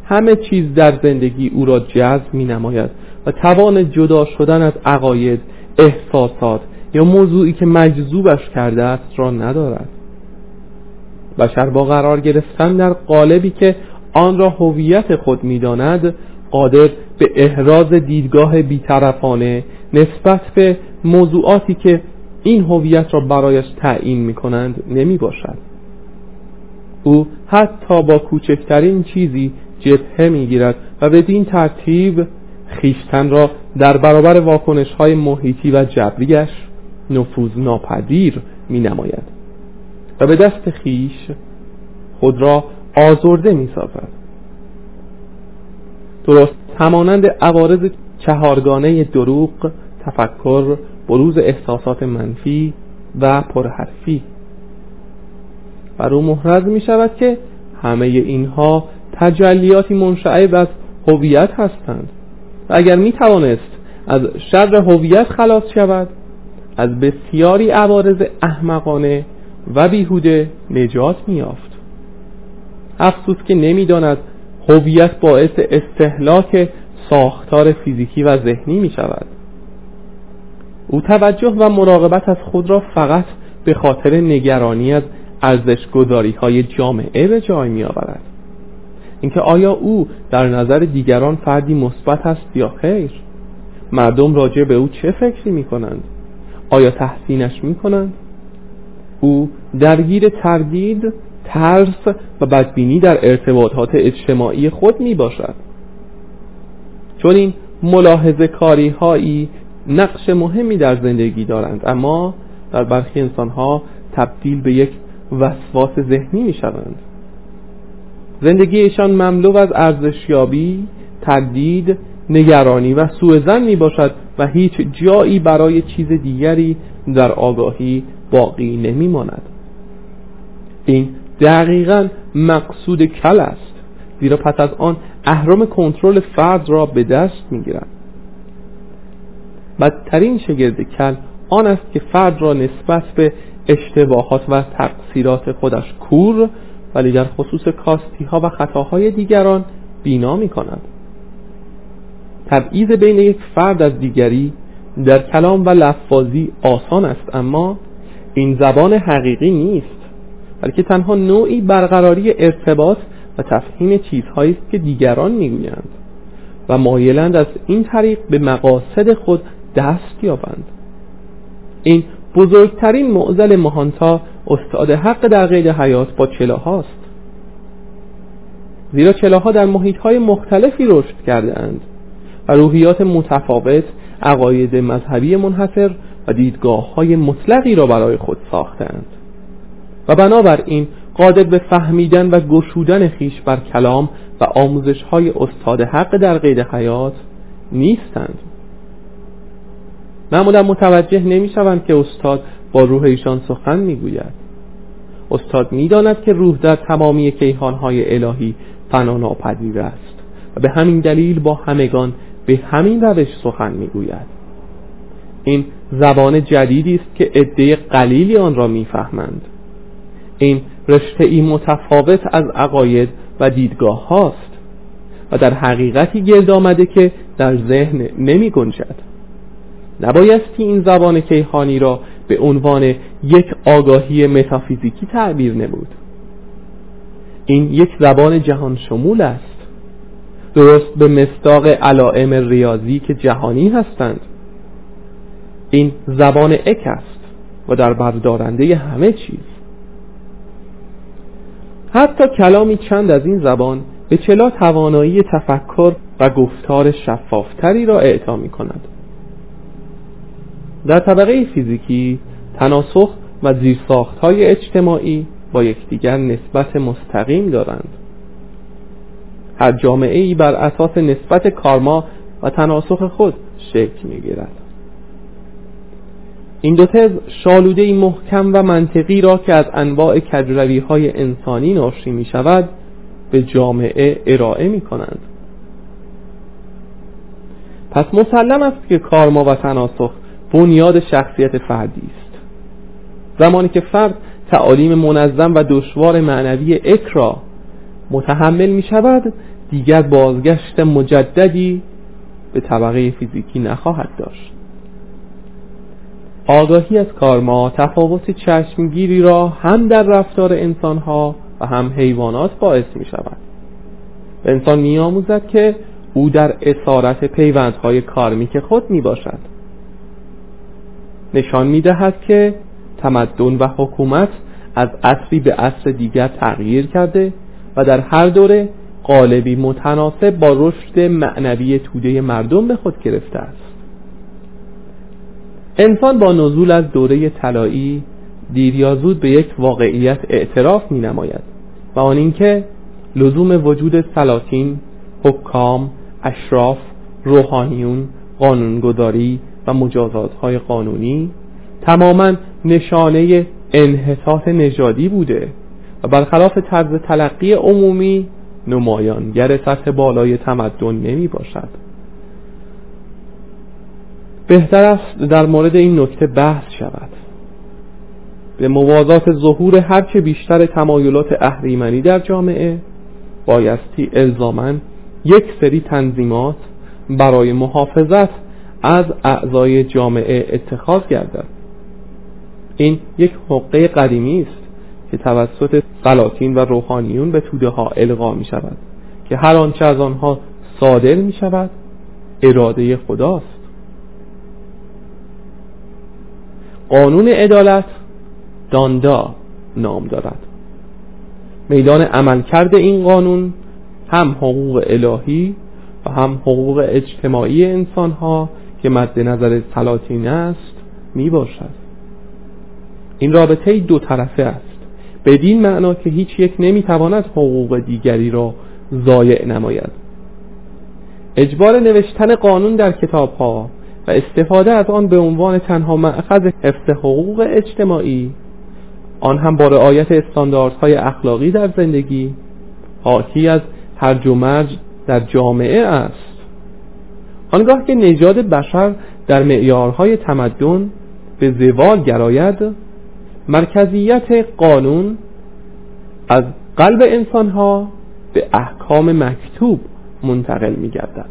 Speaker 1: همه چیز در زندگی او را جذب می نماید و توان جدا شدن از عقاید احساسات یا موضوعی که مجذوبش کرده است را ندارد. بشر با قرار گرفتن در قالبی که آن را هویت خود می‌داند قادر به احراز دیدگاه بیطرفانه نسبت به موضوعاتی که این هویت را برایش تعیین می کنند نمی باشد او حتی با کوچکترین چیزی جبهه می گیرد و بدین ترتیب خیشتن را در برابر واکنش های محیطی و جبریش نفوذ ناپذیر می نماید و به دست خیش خود را آزرده می سازد درست همانند عوارض چهارگانه دروغ تفکر بروز احساسات منفی و پرحرفی. و رو محرز می شود که همه اینها تجلیاتی منشعب از هویت هستند. و اگر می توانست از شر هویت خلاص شود از بسیاری عوارض احمقانه و بیهوده نجات میافت افسوس که نمی‌داند هویت باعث استهلاک ساختار فیزیکی و ذهنی می شود او توجه و مراقبت از خود را فقط به خاطر نگرانی از ارزش گذاری های جامعه به جای می آورد اینکه آیا او در نظر دیگران فردی مثبت است یا خیر؟ مردم راجع به او چه فکری می کنند آیا تحسینش می کنند او درگیر تردید ترس و بدبینی در ارتباطات اجتماعی خود می باشد چون این ملاحظه کاری هایی نقش مهمی در زندگی دارند اما در برخی انسان ها تبدیل به یک وسواس ذهنی می شوند زندگیشان مملو از ارزشیابی تردید نگرانی و سوء می باشد و هیچ جایی برای چیز دیگری در آگاهی باقی نمی ماند این دقیقا مقصود کل است زیرا پس از آن اهرام کنترل فرد را به دست می گیرد بدترین شگرد کل آن است که فرد را نسبت به اشتباهات و تقصیرات خودش کور ولی در خصوص کاستی ها و خطاهای دیگران بینا می کند تبعیض بین یک فرد از دیگری در کلام و لفاظی آسان است اما این زبان حقیقی نیست بلکه تنها نوعی برقراری ارتباط و تفهیم چیزهایی است که دیگران می‌گویند و مایلند از این طریق به مقاصد خود دست یابند. این بزرگترین معزل مهانتا استاد حق در قید حیات با چلاهاست. زیرا چلاها در محیط های مختلفی رشد کرده اند و روحیات متفاوت عقاید مذهبی منحصر و دیدگاه های مطلقی را برای خود ساختند و بنابراین قادر به فهمیدن و گشودن خیش بر کلام و آموزش های استاد حق در قید حیات نیستند. معمولا متوجه نمی شوند که استاد با روح ایشان سخن می گوید استاد می داند که روح در تمامی های الهی فنا ناپذیر است و به همین دلیل با همگان به همین روش سخن می گوید این زبان جدیدی است که عده قلیلی آن را می‌فهمند. این رشته ای متفاوت از عقاید و دیدگاه هاست و در حقیقتی گرد آمده که در ذهن نمی گنجد نبایستی این زبان کیهانی را به عنوان یک آگاهی متافیزیکی تعبیر نمود. این یک زبان جهان شمول است. درست به مستاق علائم ریاضی که جهانی هستند. این زبان اک است و در بردارنده همه چیز. حتی کلامی چند از این زبان به چلا توانایی تفکر و گفتار شفافتری را اعطا می کند در طبقه فیزیکی تناسخ و زیرساخت های اجتماعی با یکدیگر نسبت مستقیم دارند. هر جامعه ای بر اساس نسبت کارما و تناسخ خود شکل می گیرد این دو تز شالوده محکم و منطقی را که از انواع کجروی های انسانی ناشی می شود به جامعه ارائه می کنند پس مسلم است که کارما و تناسخ بنیاد شخصیت فردی است. زمانی که فرد تعالیم منظم و دشوار معنوی اک را متحمل می شود دیگر بازگشت مجددی به طبقه فیزیکی نخواهد داشت. آگاهی از کارما تفاوت چشمگیری را هم در رفتار انسانها و هم حیوانات باعث می شود انسان می که او در اسارت پیوندهای کارمیک خود می باشد نشان می دهد که تمدن و حکومت از عصری به عصر دیگر تغییر کرده و در هر دوره قالبی متناسب با رشد معنوی توده مردم به خود گرفته است. انسان با نزول از دوره طلایی دیر یا زود به یک واقعیت اعتراف می نماید و آن اینکه لزوم وجود سلاطین، حکام، اشراف، روحانیون، قانونگذاری و مجازات های قانونی تماما نشانه انحطاط نژادی بوده و برخلاف طرز تلقی عمومی نمایانگر سطح بالای تمدن نمی باشد. بهتر است در مورد این نکته بحث شود. به موازات ظهور هرچه بیشتر تمایلات اهریمنی در جامعه بایستی الزامن یک سری تنظیمات برای محافظت از اعضای جامعه اتخاذ گردد. این یک حقه قدیمی است که توسط سلاطین و روحانیون به توده ها القا می شود که هر آنچه از آنها صادر می شود اراده خداست. قانون عدالت داندا نام دارد. میدان عملکرد این قانون هم حقوق الهی و هم حقوق اجتماعی انسان ها که مد نظر سلاطین است می باشد این رابطه دو طرفه است. بدین معنا که هیچ یک نمی‌تواند حقوق دیگری را ضایع نماید. اجبار نوشتن قانون در کتاب ها و استفاده از آن به عنوان تنها معخذ حفظ حقوق اجتماعی آن هم با رعایت استانداردهای اخلاقی در زندگی حاکی از هرج و مرج در جامعه است. آنگاه که نژاد بشر در معیارهای تمدن به زوال گراید مرکزیت قانون از قلب انسانها به احکام مکتوب منتقل می گردد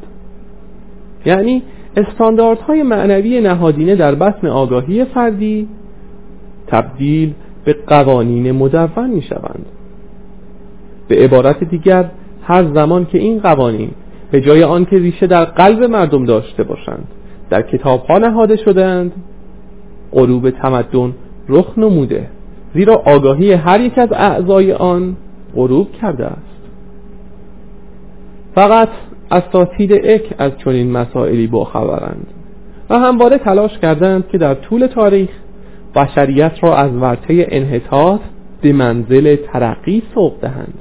Speaker 1: یعنی استانداردهای معنوی نهادینه در بطن آگاهی فردی تبدیل به قوانین مدون می شوند به عبارت دیگر هر زمان که این قوانین به جای آنکه ریشه در قلب مردم داشته باشند در کتاب ها نهاده شدند غروب تمدن رخ نموده زیرا آگاهی هر یک از اعضای آن غروب کرده است. فقط اساتید اک از چنین مسائلی باخبرند و همواره تلاش کردند که در طول تاریخ بشریت را از ورطه انحطاط به منزل ترقی سوق دهند.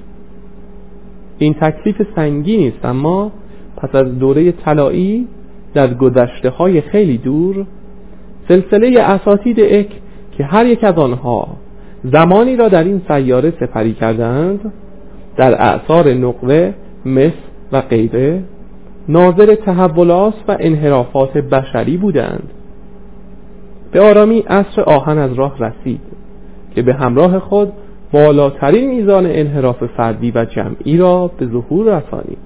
Speaker 1: این تکلیف سنگینی است اما پس از دوره طلایی در گذشته های خیلی دور سلسله اساتید اک که هر یک از آنها زمانی را در این سیاره سپری کردند در اعثار نقوه مس و غیره ناظر تحولات و انحرافات بشری بودند. به آرامی عصر آهن از راه رسید که به همراه خود بالاترین میزان انحراف فردی و جمعی را به ظهور رسانید.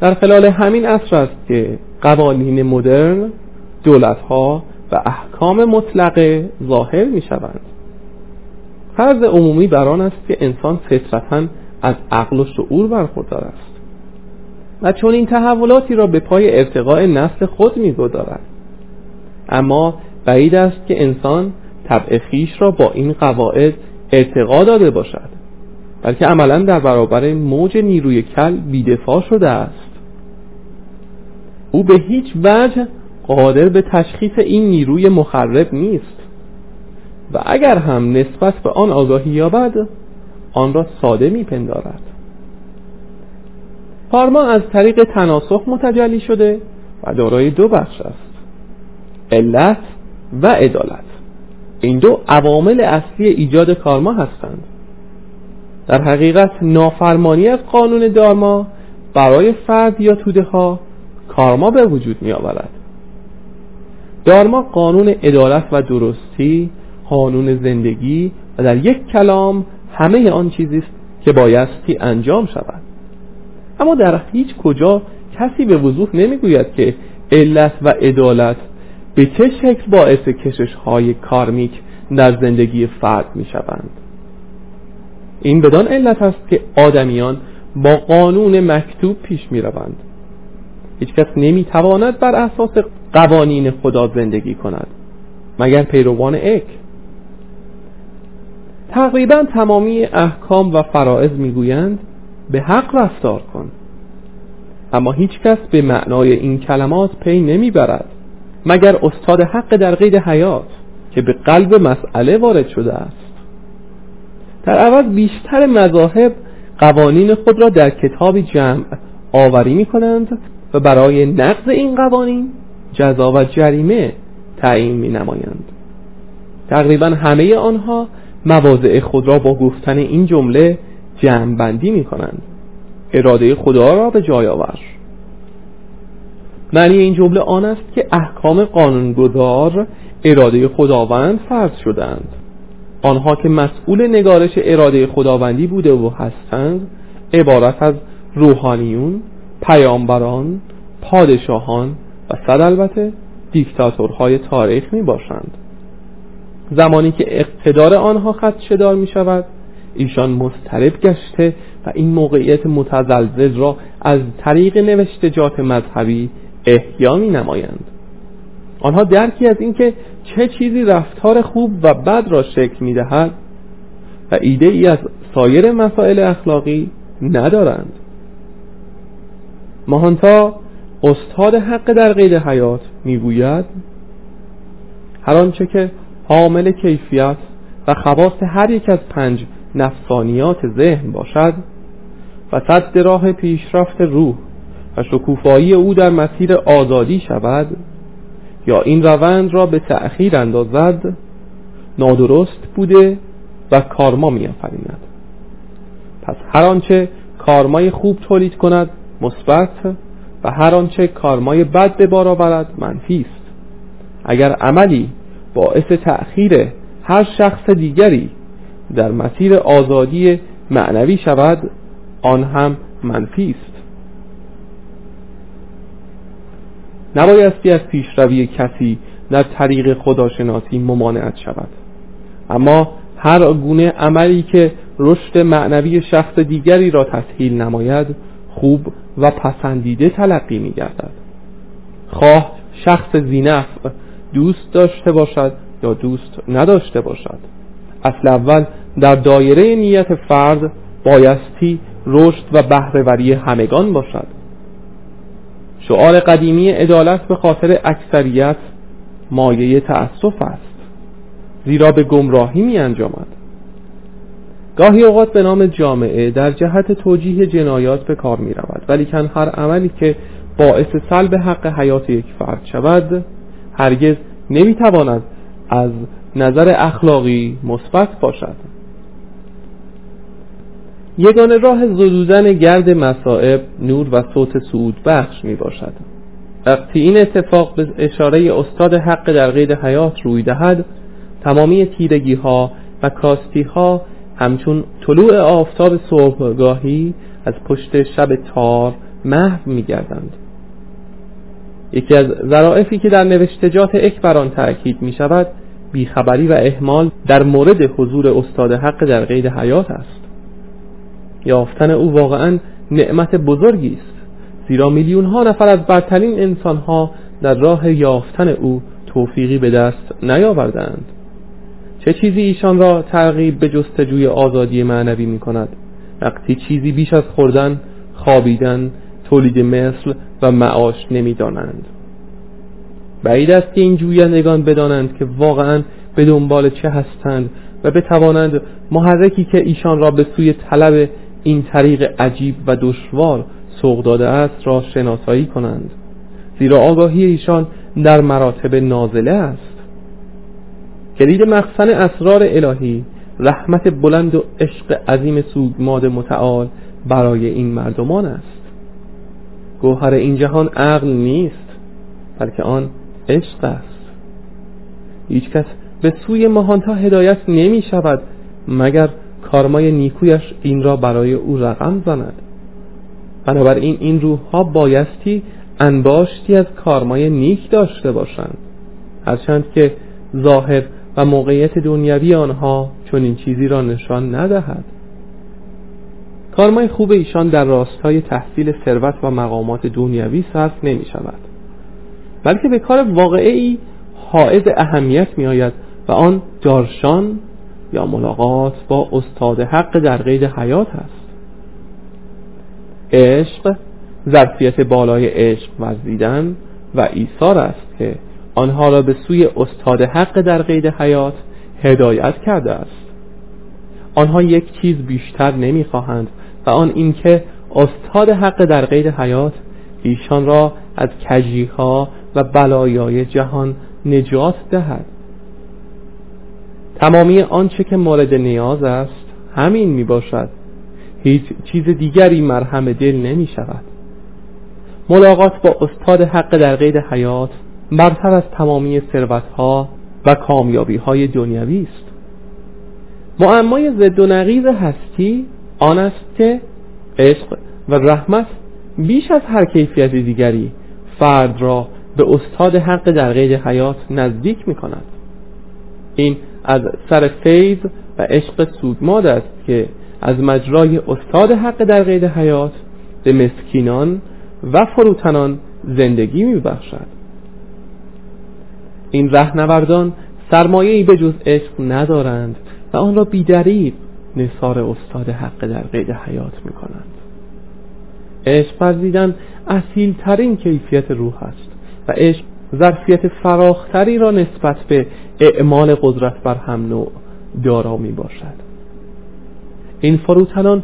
Speaker 1: در خلال همین عصر است که قوانین مدرن دولتها و احکام مطلقه ظاهر می شوند فرض عمومی بر آن است که انسان فطرتا از عقل و شعور برخوردار است و چون این تحولاتی را به پای ارتقاء نسل خود می‌گذارد. اما بعید است که انسان طبع خیش را با این قواعد ارتقا داده باشد بلکه عملا در برابر موج نیروی کل بیدفاع شده است. او به هیچ وجه قادر به تشخیص این نیروی مخرب نیست و اگر هم نسبت به آن آگاهی یابد آن را ساده میپندارد. کارما از طریق تناسخ متجلی شده و دارای دو بخش است علت و عدالت. این دو عوامل اصلی ایجاد کارما هستند. در حقیقت نافرمانی از قانون دارما برای فرد یا توده ها کارما به وجود می آورد دارما قانون عدالت و درستی قانون زندگی و در یک کلام همه آن چیزی است که بایستی انجام شود. اما در هیچ کجا کسی به وضوح نمی‌گوید که علت و عدالت به چه شکل باعث کشش های کارمیک در زندگی فرد می شوند این بدان علت است که آدمیان با قانون مکتوب پیش می روند هیچ کس نمی تواند بر اساس قوانین خدا زندگی کند مگر پیروان اک تقریبا تمامی احکام و فرائض می‌گویند به حق رفتار کن. اما هیچ کس به معنای این کلمات پی نمی‌برد. مگر استاد حق در قید حیات که به قلب مسئله وارد شده است؟ در عوض بیشتر مذاهب قوانین خود را در کتاب جمع آوری می کنند و برای نقض این قوانین جزا و جریمه تعیین می نمایند تقریبا همه آنها مواضع خود را با گفتن این جمله جمع بندی می کنند اراده خدا را به جای آور. معنی این جمله آن است که احکام قانونگذار اراده خداوند فرض شدند. آنها که مسئول نگارش اراده خداوندی بوده و هستند عبارت از روحانیون پیامبران پادشاهان و صد البته دیکتاتورهای تاریخ می باشند زمانی که اقتدار آنها خدشدار می شود ایشان مسترب گشته و این موقعیت متزلزل را از طریق نوشتجات مذهبی احیا می نمایند. آنها درکی از اینکه چه چیزی رفتار خوب و بد را شکل می دهد و ایده ای از سایر مسائل اخلاقی ندارند. ماهانتا استاد حق در قید حیات می‌گوید هر آنچه که حامل کیفیت و خواص هر یک از پنج نفسانیات ذهن باشد و صد راه پیشرفت روح و شکوفایی او در مسیر آزادی شود یا این روند را به تأخیر اندازد نادرست بوده و کارما میآفریند. پس هر آنچه کارمای خوب تولید کند مثبت و هر آنچه کارمای بد به بار آورد منفی است. اگر عملی باعث تأخیر هر شخص دیگری در مسیر آزادی معنوی شود آن هم منفی است. نبایستی از پیشروی کسی در طریق خداشناسی ممانعت شود. اما هر گونه عملی که رشد معنوی شخص دیگری را تسهیل نماید خوب و پسندیده تلقی می گردد خواه شخص زینف دوست داشته باشد یا دوست نداشته باشد. اصل اول در دایره نیت فرد بایستی رشد و بهرهوری همگان باشد. شعار قدیمی عدالت به خاطر اکثریت مایه تأسف است. زیرا به گمراهی می انجامد. گاهی اوقات به نام جامعه در جهت توجیه جنایات به کار می رود. ولیکن هر عملی که باعث سلب حق حیات یک فرد شود هرگز نمی تواند از نظر اخلاقی مثبت باشد. یگانه راه زدودن گرد مسائب نور و صوت سعود بخش می باشد وقتی این اتفاق به اشاره استاد حق در قید حیات روی دهد تمامی تیرگی ها و کاستی ها همچون طلوع آفتاب صبحگاهی از پشت شب تار محو می گردند یکی از ظرائفی که در نوشتجات اکبران تأکید می شود بیخبری و احمال در مورد حضور استاد حق در قید حیات است. یافتن او واقعا نعمت بزرگی است. زیرا میلیون ها نفر از برترین انسان ها در راه یافتن او توفیقی به دست نیاوردند چه چیزی ایشان را ترغیب به جستجوی آزادی معنوی می کند وقتی چیزی بیش از خوردن خوابیدن تولید مثل و معاش نمی دانند بعید است که این جویندگان بدانند که واقعا به دنبال چه هستند و بتوانند محرکی که ایشان را به سوی طلب این طریق عجیب و دشوار سوق داده است را شناسایی کنند. زیرا آگاهی ایشان در مراتب نازله است. کلید مخزن اسرار الهی رحمت بلند و عشق عظیم سوگماد متعال برای این مردمان است. گوهر این جهان عقل نیست بلکه آن عشق است. هیچ کس به سوی ماهانتا هدایت نمی شود مگر کارمای نیکویش این را برای او رقم زند. بنابراین این روح ها بایستی انباشتی از کارمای نیک داشته باشند. هرچند که ظاهر و موقعیت دنیوی آنها چون این چیزی را نشان ندهد. کارمای خوب ایشان در راستای تحصیل ثروت و مقامات دنیوی صرف نمی شود بلکه به کار واقعی حائز اهمیت می آید و آن دارشان یا ملاقات با استاد حق در قید حیات است عشق ظرفیت بالای عشق ورزیدن و ایثار است که آنها را به سوی استاد حق در قید حیات هدایت کرده است. آنها یک چیز بیشتر نمی‌خواهند و آن اینکه استاد حق در قید حیات ایشان را از کجیها و بلایای جهان نجات دهد. تمامی آنچه که مورد نیاز است همین می باشد هیچ چیز دیگری مرهم دل نمی شود ملاقات با استاد حق در قید حیات برتر از تمامی ثروتها و کامیابی های دنیوی است. معمای ضد و نقیض هستی آن است که عشق و رحمت بیش از هر کیفیت دیگری فرد را به استاد حق در قید حیات نزدیک می کند این از سر فیض و عشق سودماد است که از مجرای استاد حق در قید حیات به مسکینان و فروتنان زندگی می بخشد این رهنوردان سرمایه به جز عشق ندارند و آن را بیدریب نصار استاد حق در قید حیات می کنند عشق ورزیدن اصیل ترین کیفیت روح است و عشق ظرفیت فراختری را نسبت به اعمال قدرت بر هم نوع دارا می باشد. این فروتنان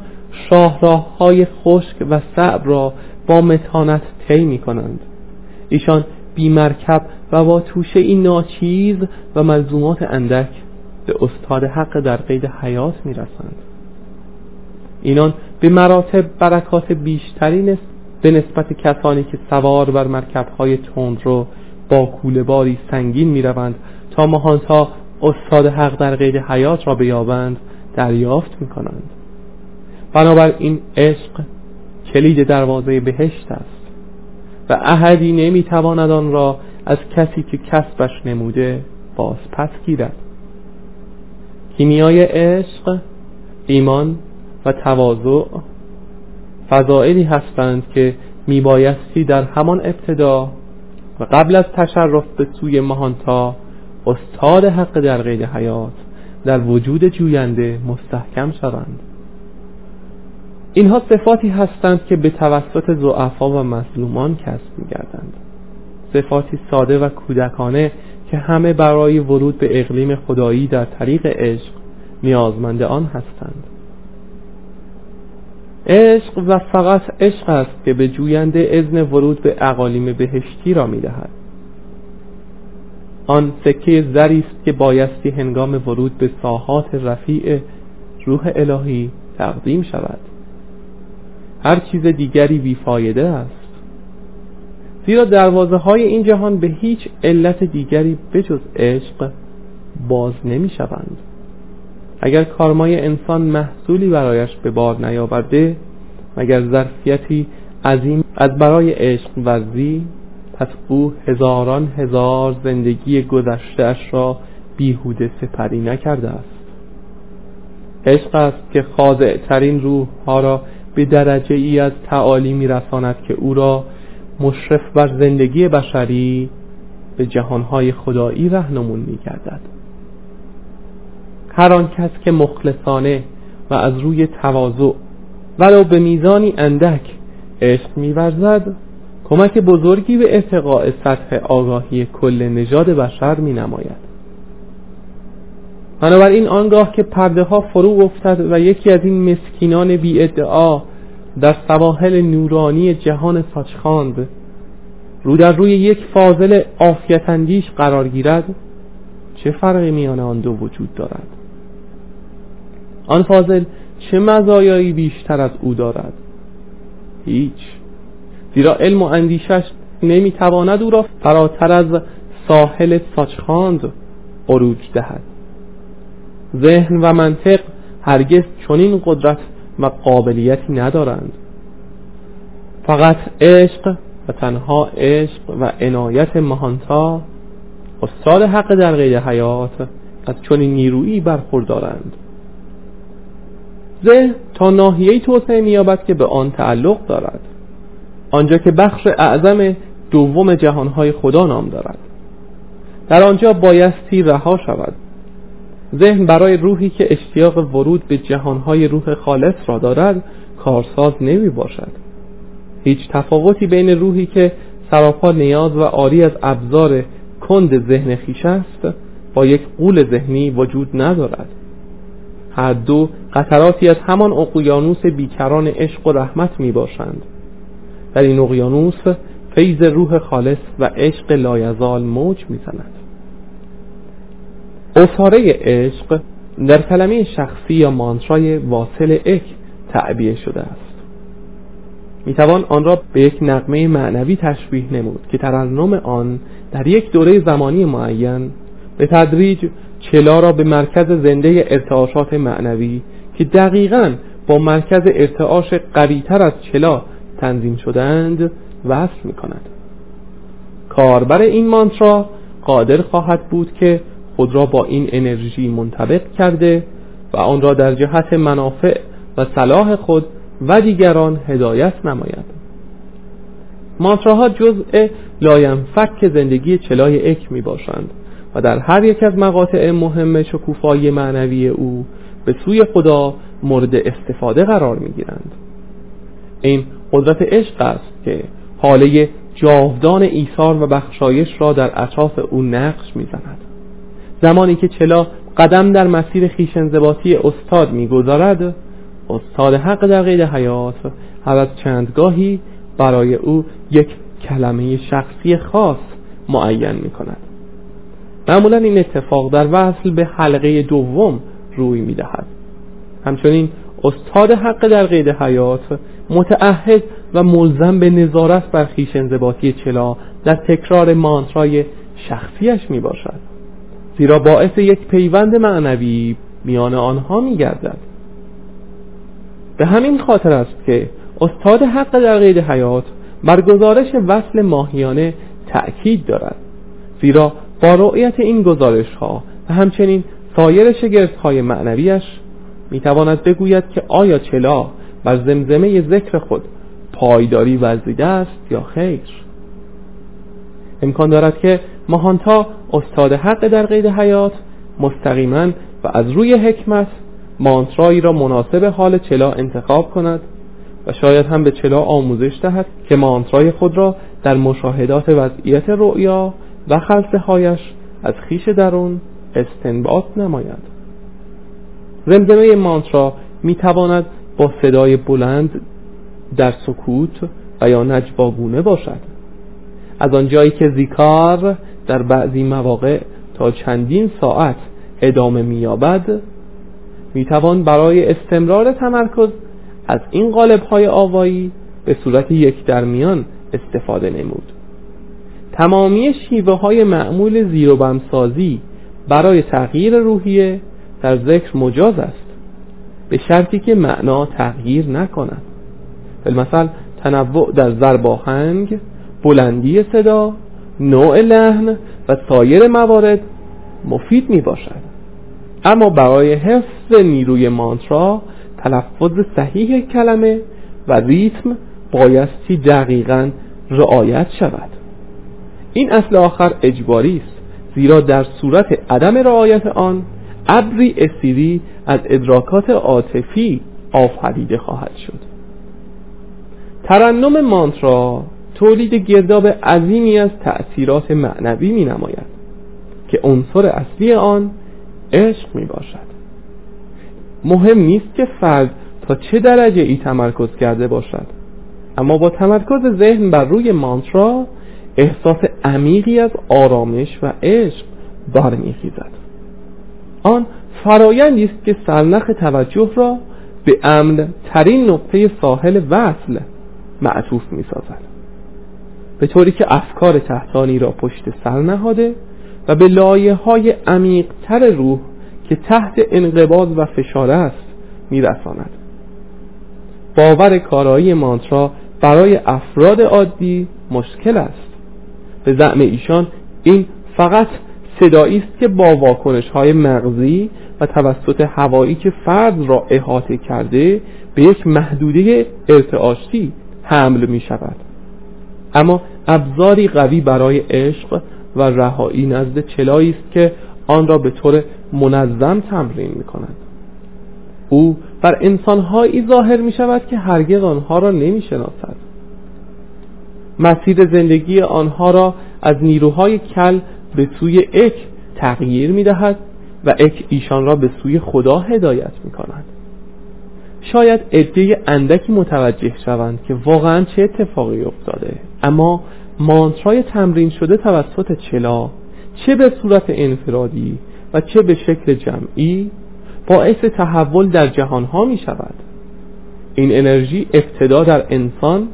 Speaker 1: شاهراه های خشک و صعب را با متانت طی می کنند. ایشان بی مرکب و با توشه این ناچیز و ملزومات اندک به استاد حق در قید حیات می رسند. اینان به مراتب برکات بیشتری به نسبت کسانی که سوار بر مرکبهای تند رو با کوله باری سنگین می روند تا مهانتا استاد حق در قید حیات را بیابند دریافت می کنند بنابراین عشق کلید دروازه بهشت است و احدی نمی تواند آن را از کسی که کسبش نموده باز پس گیرد. کیمیای عشق ایمان و تواضع فضائلی هستند که میبایستی در همان ابتدا و قبل از تشرف به سوی مهانتا استاد حق در قید حیات در وجود جوینده مستحکم شوند. اینها صفاتی هستند که به توسط زعفا و مظلومان کسب میگردند. صفاتی ساده و کودکانه که همه برای ورود به اقلیم خدایی در طریق عشق نیازمند آن هستند. عشق و فقط عشق است که به جوینده اذن ورود به اقالیم بهشتی را می‌دهد. آن سکه زری است که بایستی هنگام ورود به ساحات رفیع روح الهی تقدیم شود. هر چیز دیگری بیفایده است. زیرا دروازه های این جهان به هیچ علت دیگری بجز عشق باز نمی شوند اگر کارمای انسان محصولی برایش به بار نیاورده مگر ظرفیتی عظیم از برای عشق ورزی پس او هزاران هزار زندگی گذشته را بیهوده سپری نکرده است. عشق است که خاضع ترین روح ها را به درجه ای از تعالی میرساند که او را مشرف بر زندگی بشری به جهانهای خدایی رهنمون میگردد. هر آن کس که مخلصانه و از روی تواضع ولو به میزانی اندک عشق میورزد کمک بزرگی به ارتقاء سطح آگاهی کل نژاد بشر می نماید بنابراین آنگاه که پرده ها فرو افتد و یکی از این مسکینان بی ادعا در سواحل نورانی جهان ساچخاند رو در روی یک فاضل آفیتندیش قرار گیرد چه فرقی میان آن دو وجود دارد؟ آن فاضل چه مزایایی بیشتر از او دارد؟ هیچ. زیرا علم و اندیشش نمی‌تواند او را فراتر از ساحل ساچخاند عروج دهد. ذهن و منطق هرگز چنین قدرت و قابلیتی ندارند. فقط عشق و تنها عشق و عنایت مهانتا استاد حق در غیر حیات از چنین نیرویی برخوردارند. ذهن تا ناحیه توسعه مییابد که به آن تعلق دارد. آنجا که بخش اعظم دوم جهانهای خدا نام دارد. در آنجا بایستی رها شود. ذهن برای روحی که اشتیاق ورود به جهانهای روح خالص را دارد کارساز نمی باشد. هیچ تفاوتی بین روحی که سراپا نیاز و آری از ابزار کند ذهن خیش است با یک قول ذهنی وجود ندارد. هر دو قطراتی از همان اقیانوس بیکران عشق و رحمت می باشند در این اقیانوس فیض روح خالص و عشق لایزال موج می زند اصاره عشق در کلمه شخصی یا مانترای واصل اک تعبیه شده است. می‌توان آن را به یک نقمه معنوی تشبیه نمود که ترنم آن در یک دوره زمانی معین به تدریج چلا را به مرکز زنده ارتعاشات معنوی که دقیقا با مرکز ارتعاش قویتر از چلا تنظیم شدند وصل می کند کاربر این مانترا قادر خواهد بود که خود را با این انرژی منطبق کرده و آن را در جهت منافع و صلاح خود و دیگران هدایت نماید. مانتراها جزء لاینفک زندگی چلای اک می باشند و در هر یک از مقاطع مهم شکوفایی معنوی او به سوی خدا مورد استفاده قرار می گیرند این قدرت عشق است که حاله جاودان ایثار و بخشایش را در اطراف او نقش می‌زند. زمانی که چلا قدم در مسیر خیشنزباتی استاد می‌گذارد استاد حق در قید حیات هر از چندگاهی برای او یک کلمه شخصی خاص معین می کند معمولا این اتفاق در وصل به حلقه دوم روی می دهد همچنین استاد حق در قید حیات متعهد و ملزم به نظارت بر خیش انضباطی چلا در تکرار مانترای شخصیش می باشد زیرا باعث یک پیوند معنوی میان آنها می گردد به همین خاطر است که استاد حق در قید حیات بر گزارش وصل ماهیانه تأکید دارد. زیرا با رؤیت این گزارش ها و همچنین سایر شگرت های معنویش می‌تواند بگوید که آیا چلا بر زمزمه ذکر خود پایداری ورزیده است یا خیر. امکان دارد که ماهانتا استاد حق در قید حیات مستقیما و از روی حکمت مانترایی را مناسب حال چلا انتخاب کند و شاید هم به چلا آموزش دهد که مانترای خود را در مشاهدات وضعیت رؤیا و خلصه هایش از خیش درون استنباط نماید. زمزمه مانترا می تواند با صدای بلند در سکوت و یا نجواگونه باشد. از آنجایی که زیکار در بعضی مواقع تا چندین ساعت ادامه مییابد می‌توان برای استمرار تمرکز از این قالب های آوایی به صورت یک درمیان استفاده نمود. تمامی شیوه های معمول زیر و برای تغییر روحیه در ذکر مجاز است به شرطی که معنا تغییر نکند. مثل تنوع در زرباهنگ بلندی صدا نوع لحن و سایر موارد مفید می باشد اما برای حفظ نیروی مانترا تلفظ صحیح کلمه و ریتم بایستی دقیقا رعایت شود. این اصل آخر اجباری است زیرا در صورت عدم رعایت آن ابری اسیری از ادراکات عاطفی آفریده خواهد شد. ترنم مانترا تولید گرداب عظیمی از تأثیرات معنوی می نماید که عنصر اصلی آن عشق می باشد مهم نیست که فرد تا چه درجه ای تمرکز کرده باشد اما با تمرکز ذهن بر روی مانترا احساس عمیقی از آرامش و عشق برمیخیزد آن فرایندی است که سرنخ توجه را به امن ترین نقطه ساحل وصل معطوف می سازد به طوری که افکار تحتانی را پشت سر نهاده و به لایه های عمیق تر روح که تحت انقباض و فشار است میرساند. باور کارایی مانترا برای افراد عادی مشکل است. به زعم ایشان این فقط صدایی است که با واکنش های مغزی و توسط هوایی که فرد را احاطه کرده به یک محدوده ارتعاشی حمل می شود اما ابزاری قوی برای عشق و رهایی نزد چلایی است که آن را به طور منظم تمرین می کند او بر انسانهایی ظاهر می شود که هرگز آنها را نمی شناسد مسیر زندگی آنها را از نیروهای کل به سوی اک تغییر می دهد و اک ایشان را به سوی خدا هدایت می کند شاید عده اندکی متوجه شوند که واقعا چه اتفاقی افتاده. اما مانترای تمرین شده توسط چلا چه به صورت انفرادی و چه به شکل جمعی باعث تحول در جهانها می شود این انرژی ابتدا در انسان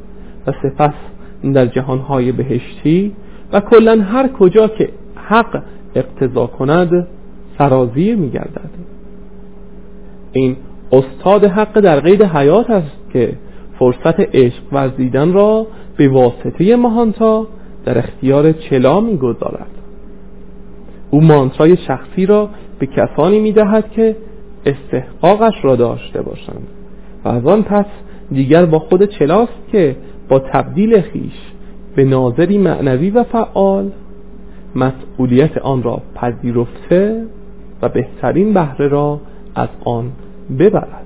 Speaker 1: و سپس در جهانهای بهشتی و کلا هر کجا که حق اقتضا کند سرازیر می گردد این استاد حق در قید حیات است که فرصت عشق ورزیدن را به واسطه مهانتا در اختیار چلا می‌گذارد. او مانترای شخصی را به کسانی می‌دهد که استحقاقش را داشته باشند و از آن پس دیگر با خود چلاست که با تبدیل خیش به ناظری معنوی و فعال مسئولیت آن را پذیرفته و بهترین بهره را از آن ببرد.